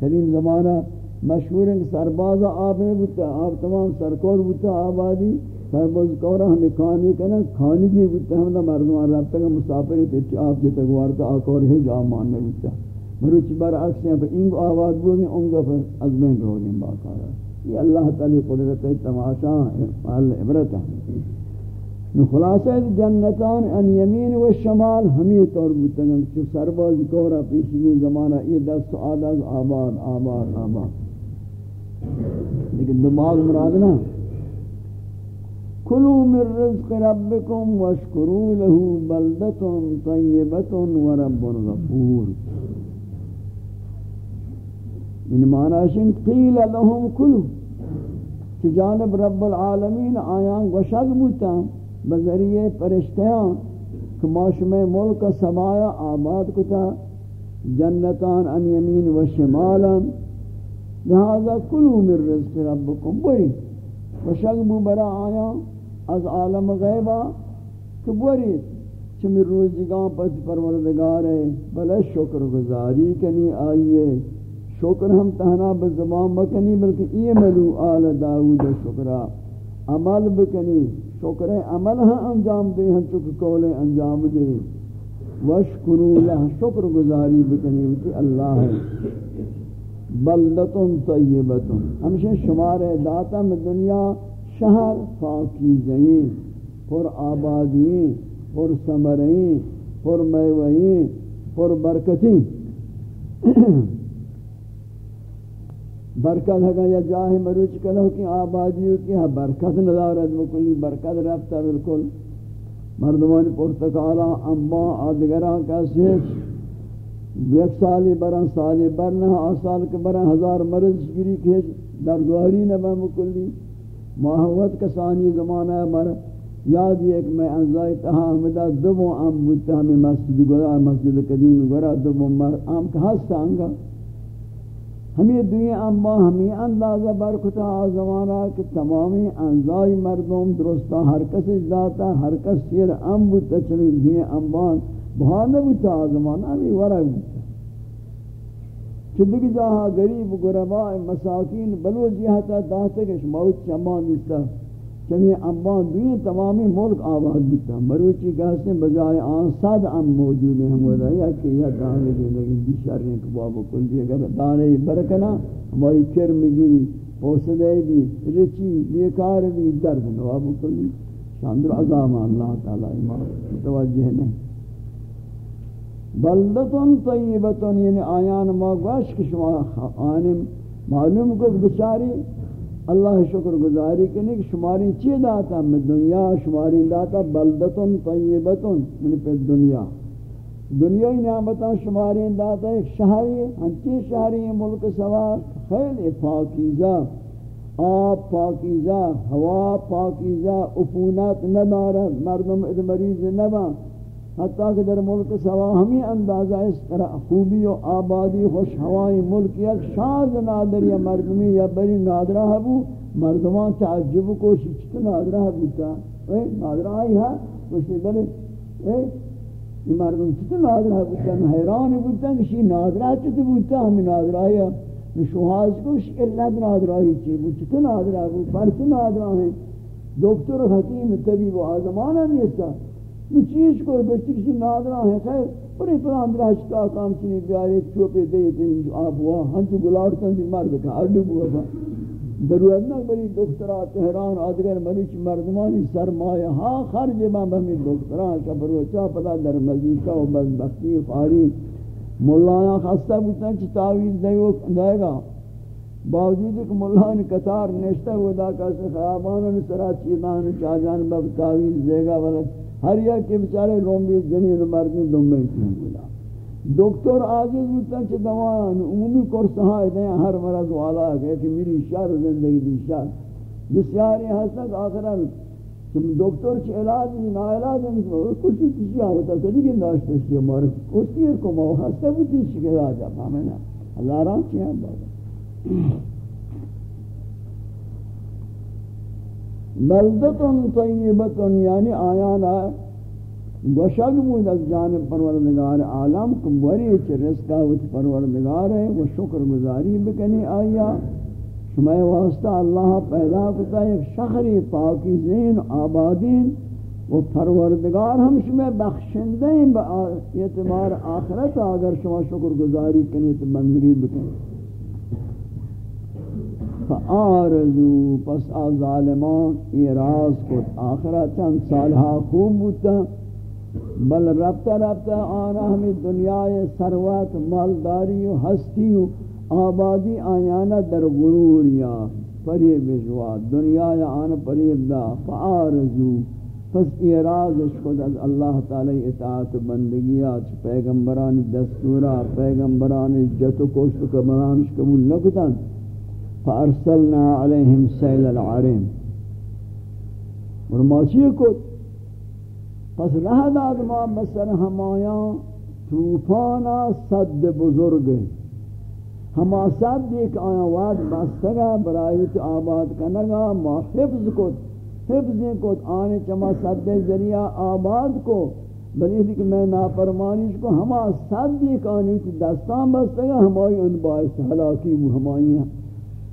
قدیم زمانہ مشہور ہیں، سرباز آب میں بودتا، آب تمام سرکور بودتا، آبادی سرباز کورا ہمیں کھانی کنا کھانی بھی بودتا ہم دا مردمان رب تک مسافری پیچ آب جتا گوارتا آکور ہے جا ماننے بودتا مروچ برعکس ہیں پر انگو آباد بودیں انگو پر از رو گئیں باقارا یہ اللہ تعالی قدرت تماشا ہے عبرت ہے۔ خلاصہ جنتان ان یمین و شمال، ہمیں طور بتگن چو سرباز کورا پیشگی زمانہ، یہ دست آداز آباد آباد آباد۔ لیکن دماغ مراد نا کلو من رزق ربکم واشکرو له بلدت طیبت و رب غفور. ان معنی شن قیل لهم کلو جانب رب العالمین آیان گوشک بوتا بذریعے پرشتیاں کہ موشم ملک سمایا آباد کتا، جنتان ان یمین و شمالا لہذا کلو من رزق ربکم بری و شگبو برا آیا از عالم غیبا کہ بری چمی روزگاں پس پروردگار ہے، بلے شکر گزاری کنی آئیے۔ شکر ہم تہنا بزبان بکنی بلکہ یہ ملو آل داود شکرہ عمل بکنی، شکر عمل ہاں انجام دے ہن چک کولے انجام دے۔ وشکرو لہ، شکر گزاری بکنی ہوتی اللہ ہے۔ بلدتن طیبتن۔ ہمشہ شمار داتا میں دنیا شہر فاکیزیں پر آبادیں پر سمریں پر میوہیں پر برکتیں۔ برکت ہے یا جاہ مروچ کلو کی آبادیوں کی ہاں برکت ندارت مکلی برکت رفتا بالکل۔ مردمان پرتکالا انبا آدگران کیسے ایک سالی بران سالی برنا آسال کے بران ہزار مرض گری کھیچ دردواری نبا مکلی ماہوت کسانی زمانہ مر یاد ایک میں انزائی تہا ہمدہ دبو ام بودتا ہمیں مسجد گرا، مسجد قدیم گرا دبو مر ام کا کہا سانگا ہمیں دنیا اما ہمیں اندازہ برکتا زمانہ کہ تمامی انزائی مردم درستا ہر کس ذاتا ہر کس سیر ام بودتا چلی دنیا امبان بہا نبوتا زمانہ، ہمیں ورق بودتا چندگی جاہا غریب گرباء مساکین بلو جہتا داتا کہ شماوت چمان دیتا چمی امبان دوئی تمامی ملک آباد بیتا مروچی کہتے ہیں بجائے آن صد ام موجود ہیں، ہم ودا یا کہ یہ دانے دے لگیں دی شرین کباب کل دی اگر دانے برکنا، ہماری کرم گیری حوصلے بھی، رچی بیکار بھی، درد نواب کل دی۔ شاندر عظام اللہ تعالی ایمان متوجہ نہیں بلدتن طیبتن یعنی آیان ما گوش کہ شما آنم معلوم کو بچاری اللہ شکر گزاری کرنے کہ شماری چی داتا؟ میں دنیا شماری داتا بلدتن طیبتن یعنی پر دنیا. دنیا نعمتا شماری داتا، ایک شہری ہنچی شہری ملک سوار خیلی پاکیزہ. آب پاکیزہ، ہوا پاکیزہ اپونت ندارت مردم ادمریز نبا حتیٰ کہ در ملک سوا ہمیں اندازہ اس طرح خوبی و آبادی، خوش ہوائی ملک یک شاز نادر یا مردمی یا بری نادرہ ہبو مردمان تعجب کو شکت نادرہ ہبوتا اے نادرہ آئی ہے کچھ بلے اے یہ مردم چت نادرہ ہبوتا حیران بوتا کہ نادرہ چت بوتا ہمیں نادرہ آئی ہے نشوہاز کو شکلت نادرہ ہی چی بو چت نادرہ ہبو پرچ نادرہ ہیں دکتر حکیم طبیب و آزمانہ نیستا تو چیز کو بچی کسی نادرہ ہے خیر پرے پر اندرہ ہشتا کام چنی بیارے چوپے دے دے آپ ہوا ہم تو گلارتن دی مرد کا اڈو بوا با ضرورت نہ بری دکترہ تہران آدگر مریچ مردمانی سرمایہ ہاں خرج میں بہمی دکترہ شبر و چا پتا در مزیکہ و بدبختی و خاری مولانا خستہ بودتا چی تاویز دے گا باوجود کہ ملان قطار نشتا ہوا دا کسی خیابانوں سرا چیدان چاجان باب تاویز دے گا ہر یک کے بچارے رومی زنین مردین دنبے تھی بولا؟ دکتر عاجز ہوتا ہاں ہے کہ دوائان عمومی کورسہاں دیں ہر مرض والا ہے کہ میری شر زندگی دی شر۔ بسیاری حسنک آخرہ دکتر چی علاج نہیں، نا علاج نہیں کچھ چیزی ہوتا کدی کہ داشتے شیئے مارے اس تیر کو مو ہستے بھی تیز شکر علاج ہے ہمیں اللہ رام چیئے بابا۔ بلدتن طیبتن یعنی آیانا گوشگ بود از جانب پروردگار عالم کموری چھ رزقہ وچ پروردگار ہے، وہ شکر گزاری بکنی آیا۔ شمع واسطہ اللہ پیدا کتا ایک شخری پاکی زین، آبادین، وہ پروردگار ہم شمع بخشندے ہیں، با اعتبار آخرت، اگر شما شکر گزاری کنی تو بندگی بکنی۔ فآرزو، پس آ ظالمان ایراز کت آخرت چند سالها خوب بودتا بل ربتا ربتا آنا ہمیں دنیا سروت مالداری و ہستی و آبادی آیانا در غرور یا. فریب جوا دنیا یا آن فریب دا. فآرزو، پس ایرازش خود از اللہ تعالی اطاعت بندگیات، پیغمبران دستورا پیغمبران جت و کوشت و کبرانش قبول نکتن فارسلنا علیہم سیل العرم اور ماچی کت؟ پس رہ داد ما بسر ہمایاں توفانا صد بزرگ. ہما سب دیکھ آیا واد بستگا برایت آباد کنگا ما حفظ کت حفظ کت آنے چما سب ذریعہ آباد کو. بلی دیکھ میں ناپرمانیش کو ہما سب دیکھ آنے چی دستان بستگا ہمائی ان باعث حلاکی وہ ہمائی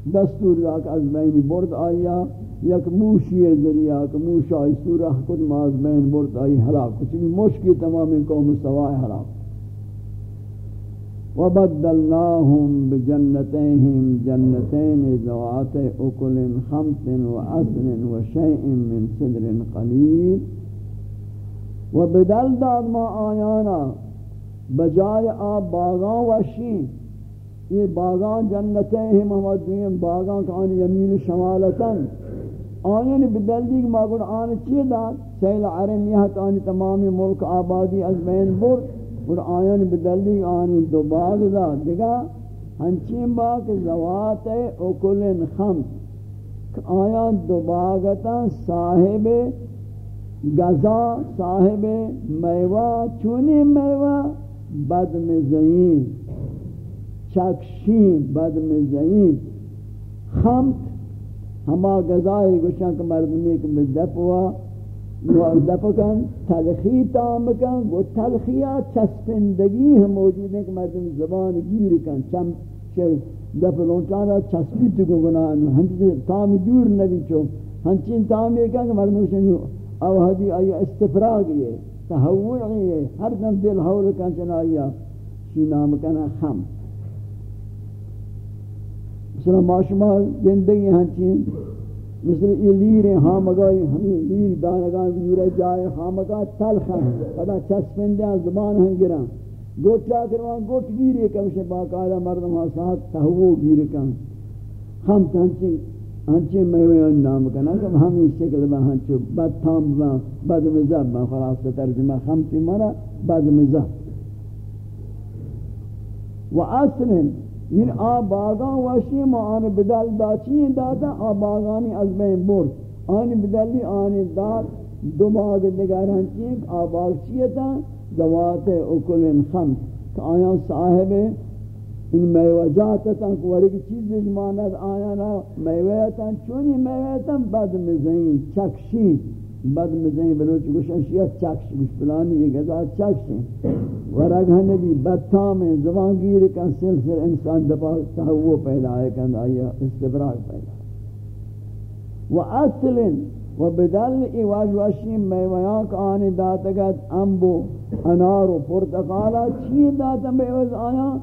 دستور لاک از بین برد آیا یک موشی ذریعہ کہ موشای سورہ کت ما از بین برد آئی حلاک کچھ بھی مشکی تمام قوم سوائے حلاک وبدلناهم بجنتيهم جنتين ذوات أكل خمس وعسل وشيء من صدر قليل وبدل داد ما آیانا بجائے آب باغان وشین یہ باغان جنتیں ہیں محمد دویم باغان کان یمین شمالتاً آیان یعنی بدل دیگ ما گوڑ آن چی داد سیل عرم یہت آنی تمامی ملک آبادی از بین برد۔ اور آیان یعنی بدلی آنی دو باغ دا۔ دیگا ہنچین باغ زوات اکلن خمس آیان دو باغتا صاحب گزا صاحب میوہ، چونی میوہ، بد مزین چکشین بد مزین خمس ہما گزائی گوشن کہ مردمی کہ بدپوا دفکن تلخی تام کن وہ تلخیہ چسپندگی ہم موجود ہیں کہ مردم زبان گیر کن. چم چل دف لونچانا چسپیت کو گناہ ہنچین تام دور نبی چو ہنچین تام یہ کن کہ مردم شنو او حدی آیا استفراغ یہ تحوعی ہے ہر دم دل حول کن چنا آیا شی نام کنا خم مثلا معاشمہ گندگی ہنچین مثل یہ لیر ہاں مگائی ہمیں لیر دانگان بیورے جائے ہاں مگا تلخ ہیں پدا چسپندے ہیں، زبان ہیں گران گوٹ چاہ کروان گوٹ گیرے کم سے باقاعدہ مردم ہاں ساتھ تہوو گیرے کم ہم تنچیں ہنچیں میوے ان نام کنا کہ ہم اس شکل میں ہنچو، بد تام با بد مزب با خلاص ترجمہ خمتی مرا بد مزب و اصلیں این آ باغان واشی ما آن بدل داچی دادا آ باغانی از بین برد. آن بدلی آن داد دو باغ نگران چیک آ باغ چیتا ذوات اکل خمس کہ آیا صاحب این میوجات تن کوری کی چیز جماند آیا نا میویتن چونی میویتن بد مزین چکشی. بد مزین بلوچ گوشن شیعہ چکش گوش پلانی یہ گزا چکش ورگ ہنبی بد تام زبان گیر کن سلسل انسان دپا تحوو پیدا ہے کن آیا استبراغ پیدا و اصل و بدل ایواج وشیم میویان کا آنی داتگت امبو انار و پرتقالا چی داتا میوز آیا؟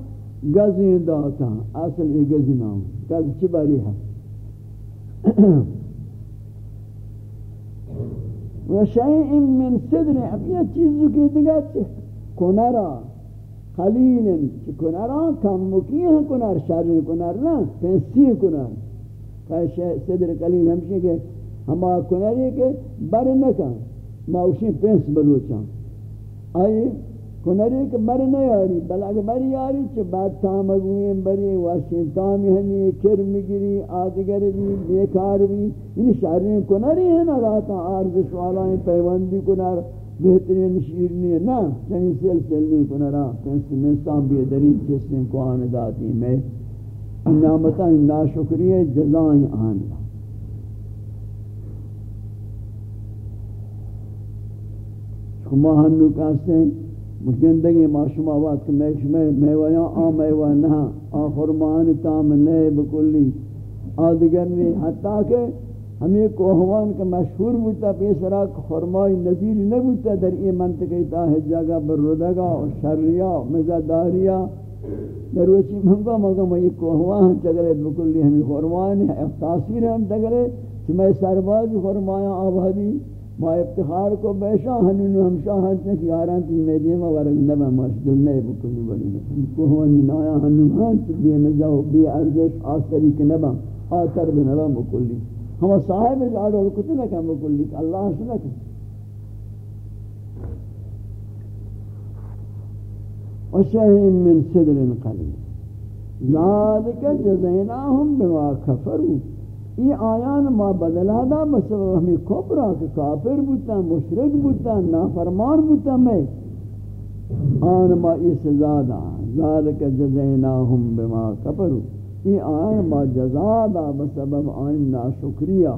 گزین داتا، اصل ای گزی نام، گز چی باری ہے؟ <clears throat> و شیء من صدر اب یہ چیز کی دیگر کنرا خلیل کنران کم مکی ہیں کنر شر کنر نا پنسی کنر کہ صدر قلیل ہمشی کہ ہما کنری کہ بر نکن. ما اوشی پنس بلوچان آئی کنری کہ بر نیاری، بل اگر بر یاری چھ بعد تامگوین بری، واشین تامی ہنی کرم گری آدگر بھی بیکار بھی یعنی شرین کنری ہیں نا راتا عرض سوالائیں پیوندی کنر بہترین شیر نہیں نا چنین سیل سیل نہیں کنا را کنس میں سام بیدری جس نے کو آن داتی میں نعمتہ ناشکری جزائیں آن. دا شما ہنو کہتے ہیں مجندگی ما شما وقت کہ میں شما میویاں آ میوہ نہ۔ آ خرمان تام نئے بکلی آدگر نہیں حتیٰ کہ ہمیں کوہوان کا مشہور بوتا پیسرا خرمائی نظیر نبوتا در این منطقی تا حجاگا بردگا و شریا مزداریا در وچی منگا مگا میں یہ کوہوان چگرے بکلی ہمیں خرمان تاثیر ہم تگرے کہ میں سرباز خرمایا آبادی۔ ما افتخار کو بیشا ہنون ہم شاہد نے کہ آران تی میں دیما ورگ نبا مشدل نئے بکلی بلی کوہوان نایا ہنون ہاں بی مزا بی ارزش آستری کے نبا آتر بنبا بکلی ہم صاحب جاڑو کتے نہ کہ بکلی اللہ سنا کہ وشہم من صدر قلیل ذالک جزیناہم بما کفروا یہ آیان ما بدلا دا بسبب ہمیں کفرہ کہ کافر بوتا مشرک بوتا نافرمان بوتا میں آن ما یہ سزا دا ذالک جزیناہم بما کفروا. یہ آئین با جزا دا بسبب آئین ناشکریہ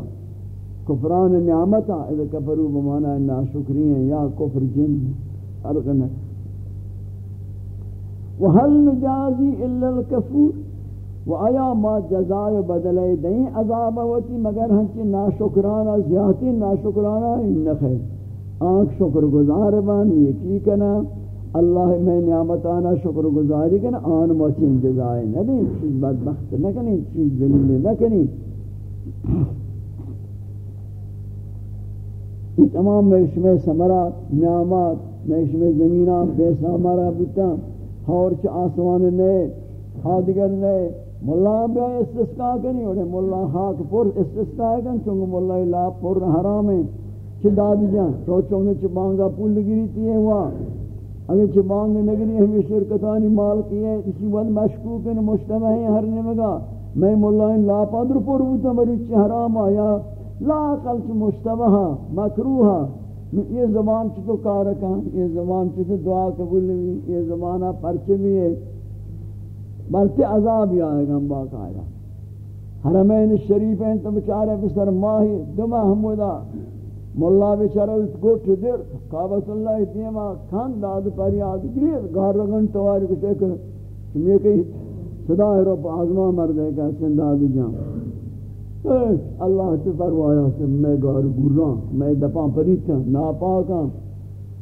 کفران نعمتا، اذا کفرو بمانا ناشکریہ یا کفر جن. فرق نہ وهل نجازی الا الكفور. و آیا ما جزای بدلے دیں عذاب ہوتی مگر ہنچی ناشکرانا زیادتی ناشکرانا انخیر آنکھ شکر گزار بان یکی کنا۔ اللہ میں نعمت آنا شکر گزاری کن آن موچین جزائے نہ دیں چیز بدبخت نہ کنی چیز ذلیل نہ کنی یہ تمام میشم سمرات نعمات میشم زمینہ بے سامارا بتا اور چ آسمان نئے حادگر نئے۔ ملا بیا استسقا کنی اور ملا خاک پر استسقا کن چونگ ملا لا پر حرام ہے چھ داد جان، تو چونگ چ بانگا پول گری تی ہوا اگر چھ بانگ نگری ہمیں شرکتانی مال کیے اسی وقت مشکوک ہیں مشتبہ ہیں ہر نمگا۔ میں مولائن لا پادر پر ہوتا مری چھ حرام آیا۔ لا اقل چھ مشتبہ مکروہ یہ زبان چھ تو کارکا یہ زبان چھ تو دعا قبول بھی یہ زمانہ پرچے بھی ہے بلتے عذاب ہی آئے گا حرمین الشریف ہیں تو بچارے بسر ماہی، دمہ ہمودا مولا بیچارہ اس گوٹ دیر، کعبۃ اللہ دیما کھان داد پر یاد گرید، گھر رگن تواری کو تے کہ میں کہ صدا ہے رب اعظم مرد ہے کہ سنداد جان اللہ تو فرمایا کہ میں گھر گراں میں دپاں پریت ناپاک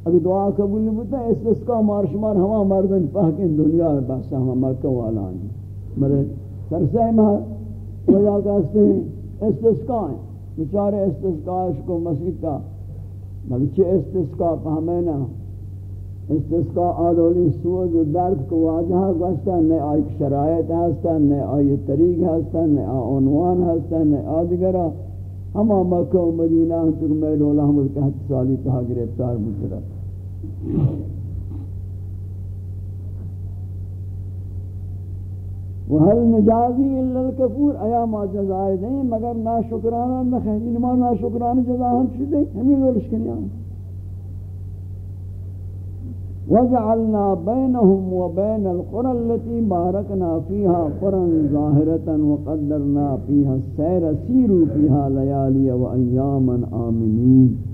ہوں ابھی دعا قبول نہیں ہوتا اس اس کا مارش، مار ہوا مردن پاک ان دنیا ہے بس ہم مکہ والا ہیں میرے سرسے میں وجہ کہتے ہیں استسقاء ہیں بیچارے استسقاء کو مسجد کا بلکہ استسقاء پہمینا استسقاء آدولی سوز و درد کو واجہ گوشتا نئے آئی شرائط ہستا نئے آئی طریق ہستا نئے عنوان ہستا نئے آدگرہ ہما مکہ و مدینہ ہم تک میں دولا ہم اس کے حد سالی تہا گرفتار مجرد وهل نجازی الا الكفور؟ ایا ما جزائے نہیں مگر ناشکرانہ نہ خیر ما ناشکرانہ جزا ہم چھدے ہمیں ولش کنیا وجعلنا بينهم وبين القرى التي باركنا فيها قرى ظاهرة وقدرنا فيها السير سيروا فيها ليالي وأياما آمنين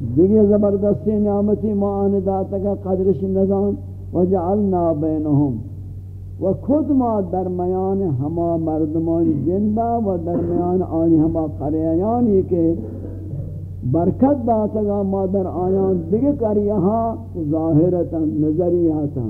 دیکھئے زبردستی نعمتی ما آنداتا کا قدرش نظام وجعلنا بينهم و خود ما درمیان ہما مردمان جندہ و درمیان آنی ہما قریانی کے برکت داتا گا ما در آیان دیگه قریہا ظاہرتا نظریاتا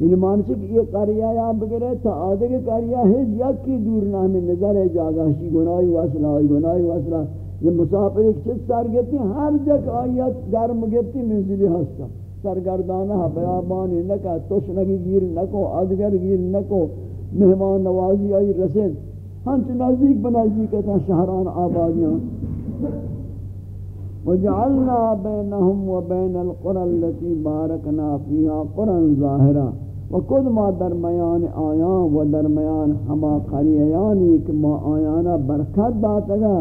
یعنی مانچہ کہ یہ قریہ یا بگرے تا آدھے کے قریہ ہے یک کی دور نامی نظر ہے جاگہ شی گناہی وصلہ آئی گناہی وصلہ یہ مسافر ایک چیز سار گیتی ہر جگ آیت گرم گیتی منزلی ہستا سرگردانہ بیابانی نکا توشنگی گیر نکو، ادگر گیر نکو مہمان نوازی آئی رسید. ہنچ نزدیک بنزدیک تا شہران آبادیاں وجعلنا بینہم و بین القرى التي بارکنا فيها قرى ظاہرہ و کد ما درمیان آیان و درمیان ہما قریعانی کہ ما آیانا برکت داتا گا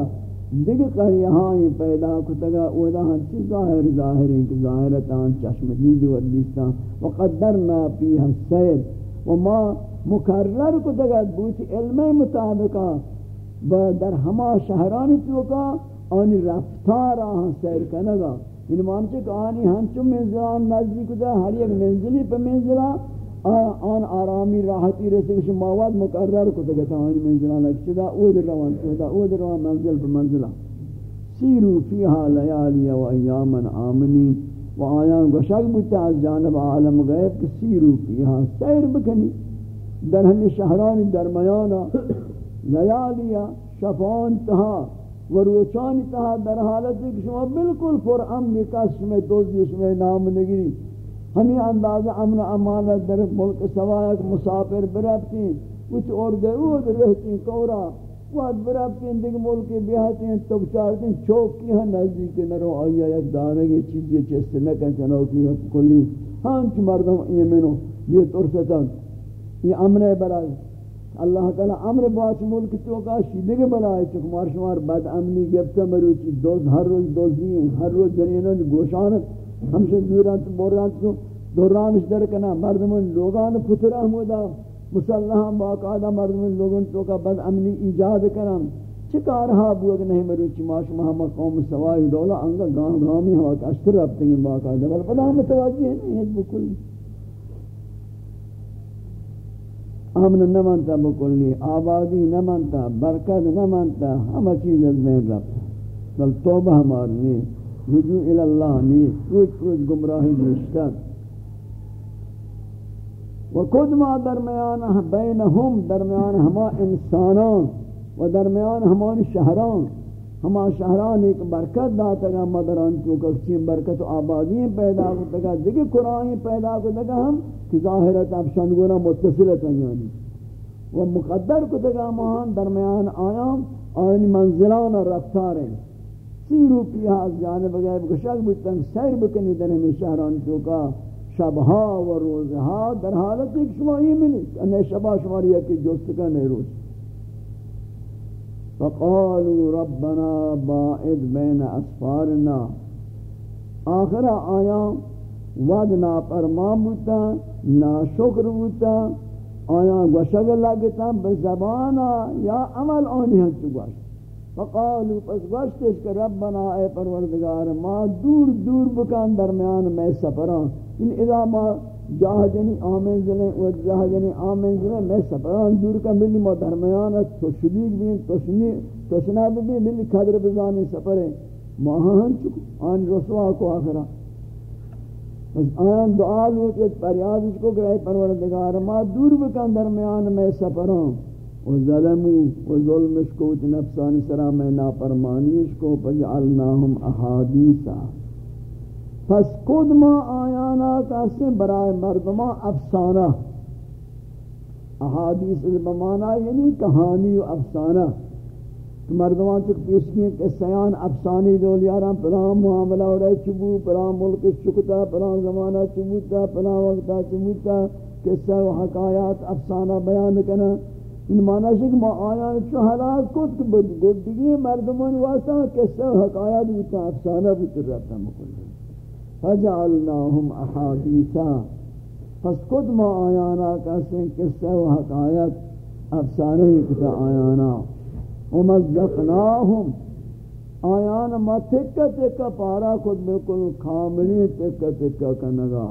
داتگا دیکھ قریعانی پیدا کتگا اودا ہنچی ظاہر ظاہر ہیں کہ ظاہرتان چشم دید و دیستان و قدرنا فيها السیر و ما مکرر کتگا بوچ علم مطابقا در ہما شہرانی توکا آنی رفتار آہاں سیر کنگا ان یعنی مانچے کہ آنی ہنچو منزلان نزدیک دا ہر یک منزلی پہ منزلان۔ آن آرامی راحتی رسے کچھ مواد مقرر کو تگتا آنی منزلان لکھ دا او در روان چودا او در روان منزل پہ منزلان. سیرو فیہا لیالی و ایاما آمنی و آیان گوشک بودتا از جانب عالم غیب کہ سیرو فیہا سیر بکنی. در ہمی شہران درمیانا لیالی شفان تہا و روچانی تہا در حالت ہے کہ شما بالکل پر امن کس شما دوزی شما نام نگری ہمیں انداز امن امانت در ملک سوائک مسافر برابتی کچھ اور درود رہتی کورا، وقت برابتی دیکھ ملک بیاتی ہیں تو بچارتی ہیں چوک کی ہاں نزدیک نرو آیا یک دانگی چیزی چیستے نکن چنوکی کلی۔ ہانچ مردم یہ یہ ترستا یہ امن برای اللہ تعالی امر باش ملک تو کا شیدے کے بلائے چک مار شمار بد امنی گفتا مروچی، دوز ہر روز دوزی ہر روز جنینوں گوشان ہم سے دوران تو بوران تو دوران در کنا مردمون لوگان پتر احمودا مسلح باقاعدہ مردمون لوگان تو کا بد امنی ایجاد کرم چکار ہا بوگ نہیں مروچی ماش محمد قوم سوائی دولا انگا گام گامی ہوا کہ اشتر ربتے ہیں باقاعدہ بل پدا ہم متوجہ نہیں ہے بکل۔ امن نہ مانتا بکلی آبادی نہ مانتا، برکت نہ مانتا، ہم چیز از بین رفتا بل توبہ ہمارنی رجوع الاللہ نی روچ روچ گمراہی نشتر و کد ما درمیان بینہم درمیان ہما انسانان و درمیان ہمانی شہران ہما شہران ایک برکت داتا گا، مدران چونکہ چین برکت و آبادی پیدا کرتا گا. دیکھ قرآن پیدا کرتا گا ہم کہ ظاہرت افشان گونا متصلت یعنی. و مقدر کرتا گا مہان درمیان آیام آئین منزلان رفتار ہیں. سی روپی ها از جانب غیب گشک بودتن سیر بکنی در این شهران چوکا. شبها و روزها در حالت ایک شما ایمنید انه شبها شماری که جوست کنه روز. فقالوا ربنا باعد بین اسفارنا. آخر آیا ود ناپرما بودتا؟ ناشکر بودتا؟ آیا گوشگ لگتا؟ به زبانا یا عمل آنی هستو گوشت؟ فقالوا، پس گوشتش کہ ربنا اے پروردگار، ما دور دور بکان درمیان میں سفران. ان اذا ما جاہدنی آمین زلیں و جاہدنی آمین زلیں میں سفران. دور کا ملی ما درمیان تو شدیق بھی توشنی توشنا بھی ملی قدر بزانی سفریں ماہاں چکو، آن رسوا کو آخرا. بس آن دعا لوٹت پریادش کو کہ اے پروردگار، ما دور بکن درمیان میں سفران. و ظلمو و ظلمش کو نفسان سرا میں ناپرمانیش کو پجعلناہم احادیثا۔ پس کد ما آیانا کسی برای مردما افسانہ۔ احادیث بمانا یعنی کہانی و افسانہ۔ کہ مردمان تک پیش کیے کہ سیان افسانی دولیاران پلان معاملہ ہو رہے چبو پلان ملک چکتا پلان زمانہ چبوتا پلان وقتا چبوتا قصہ و حکایات افسانہ بیان کرنا ان معنی ہے کہ ما آیان چو حلاک کت گردگی مردمان واسطہ قصہ و حکایات بوتا افسانہ بوتا رہتا مکلی فجعلناهم احادیثا. پس کد ما آیانا کسیں قصہ و حقایت افسانے کتا آیانا. ومزقناهم. آیانا ما تکا تکا پارا کد بکل کاملی تکا تکا کنگا.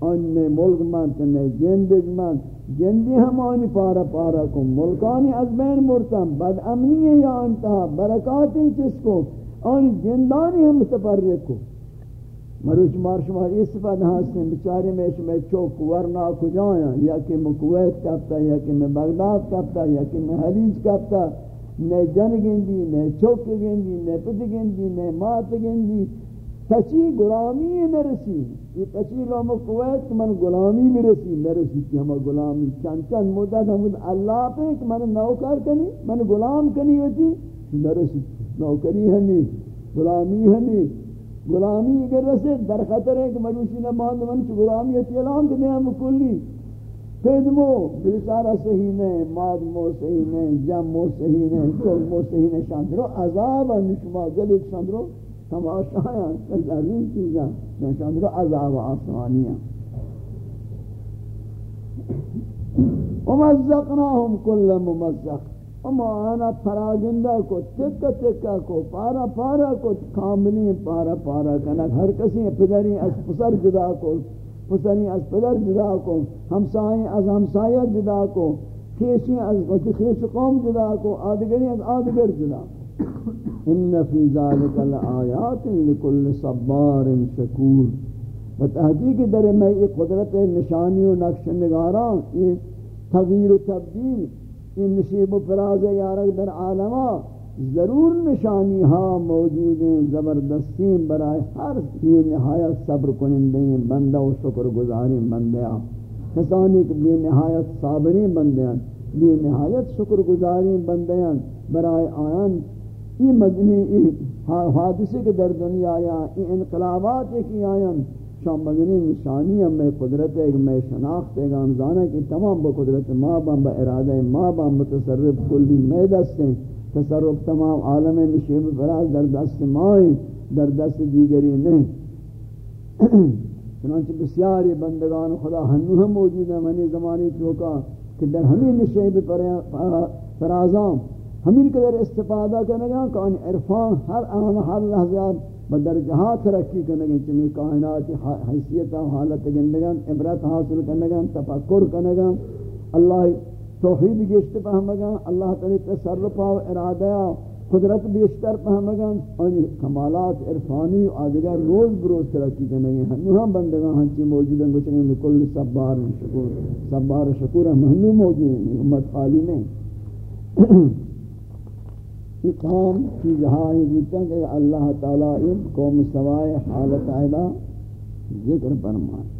انہیں ملک منت نے جندگ منت جندی ہمانی پارا پارا کن۔ ملکانی از بین مرتم۔ بد امنی یا انتہا۔ برکاتی چس کو؟ آنی جندانی ہم متفرق کو۔ مروچ مار شما اس پد ہستیں بیچارے میں اس میں چوک ورنا کجایا یا کہ میں کویت کپتا، یا کہ میں بغداد کپتا، یا کہ میں حلیج کپتا۔ نہ جن گندی نہ چوک گندی نہ پت گندی نہ مات گندی۔ تچی غلامی نرسی، یہ تچی لوم کویت کہ من غلامی برسی نرسی کہ ہم غلامی. چند چند مدت ہم اللہ پہ کہ من نوکر کنی، من غلام کنی ہوتی نرسی. نوکری ہنی، غلامی ہنی. غلامی اگر رسے، در خطر ہے کہ مروشی نماند من چی غلامیت اعلان کہ میں ہم کلی. پیدمو بیچارہ صحیح نہیں ماد مو صحیح نہیں جم مو صحیح نہیں کل مو صحیح نہیں شاندرو، عذاب نشما گلیک شاندرو. تماشایاں تذرین چیزاں نشان رو عذاب آسمانیاں ومزقناهم كل ممزق. اما آنا پراگندہ کو تکا تکا کو، پارا پارا کو، کاملی پارا پارا کنک. ہر کسی پدری از پسر جدا کو، پسری از پدر جدا کو ہمسائیں از ہمسایہ جدا کو، خیشی از خیش قوم جدا کو، آدگری از آدگر جدا کو. ان فی ذلک الآیات لکل صبار شکور و تحقیق در میں یہ قدرت نشانی و نقش نگاران یہ تغییر و تبدیل یہ نشیب و فراز یارک در عالمہ ضرور نشانی ہاں موجود ہیں زبردستیں برائے ہر یہ نہایت صبر کنندیں بندہ و شکر گزاری بندیاں کسانی کہ بے نہایت صابریں بندیاں بے نہایت شکر گزاری بندیاں برائے آیان یہ مدنی حادثے کے در دنیا آیا، یہ انقلابات ایک ہی آیا شام مدنی نشانی ہم میں قدرت ہے، میں شناخت ہے گا ہمزانہ کی تمام با قدرت، ما بام با ارادہ، ما بام متصرف، کلی میں دست ہیں، تصرف تمام عالم نشیب فراز در دست مائیں در دست دیگری نہیں۔ <clears throat> چنانچہ بسیاری بندگان، خدا ہنو ہم موجود ہیں منی زمانی چوکا کہ در ہمیں نشیب فرازام ہمیں قدر استفادہ کرنے گا کہ ان عرفان ہر آن ہر لحظہ بدرجہا ترقی کرنے گا چمی کائنات حیثیت و حالت گندے گا، عبرت حاصل کرنے گا، تفکر کرنے گا۔ اللہ توحید گشت پہم گا، اللہ تعالی تصرف و ارادہ قدرت بیشتر پہم گا۔ ان کمالات عرفانی و آدگر روز بروز ترقی کرنے گا۔ ہنو ہم بندگاں ہنچی موجود ہیں گوشنگے لکل سبار شکور۔ سبار شکور ہم ہنو موجود ہیں، امت خالی نہیں۔ یہ قوم کی جہاں جیتا کہ اللہ تعالیٰ قوم سوائے حالت عیدہ ذکر فرمائے۔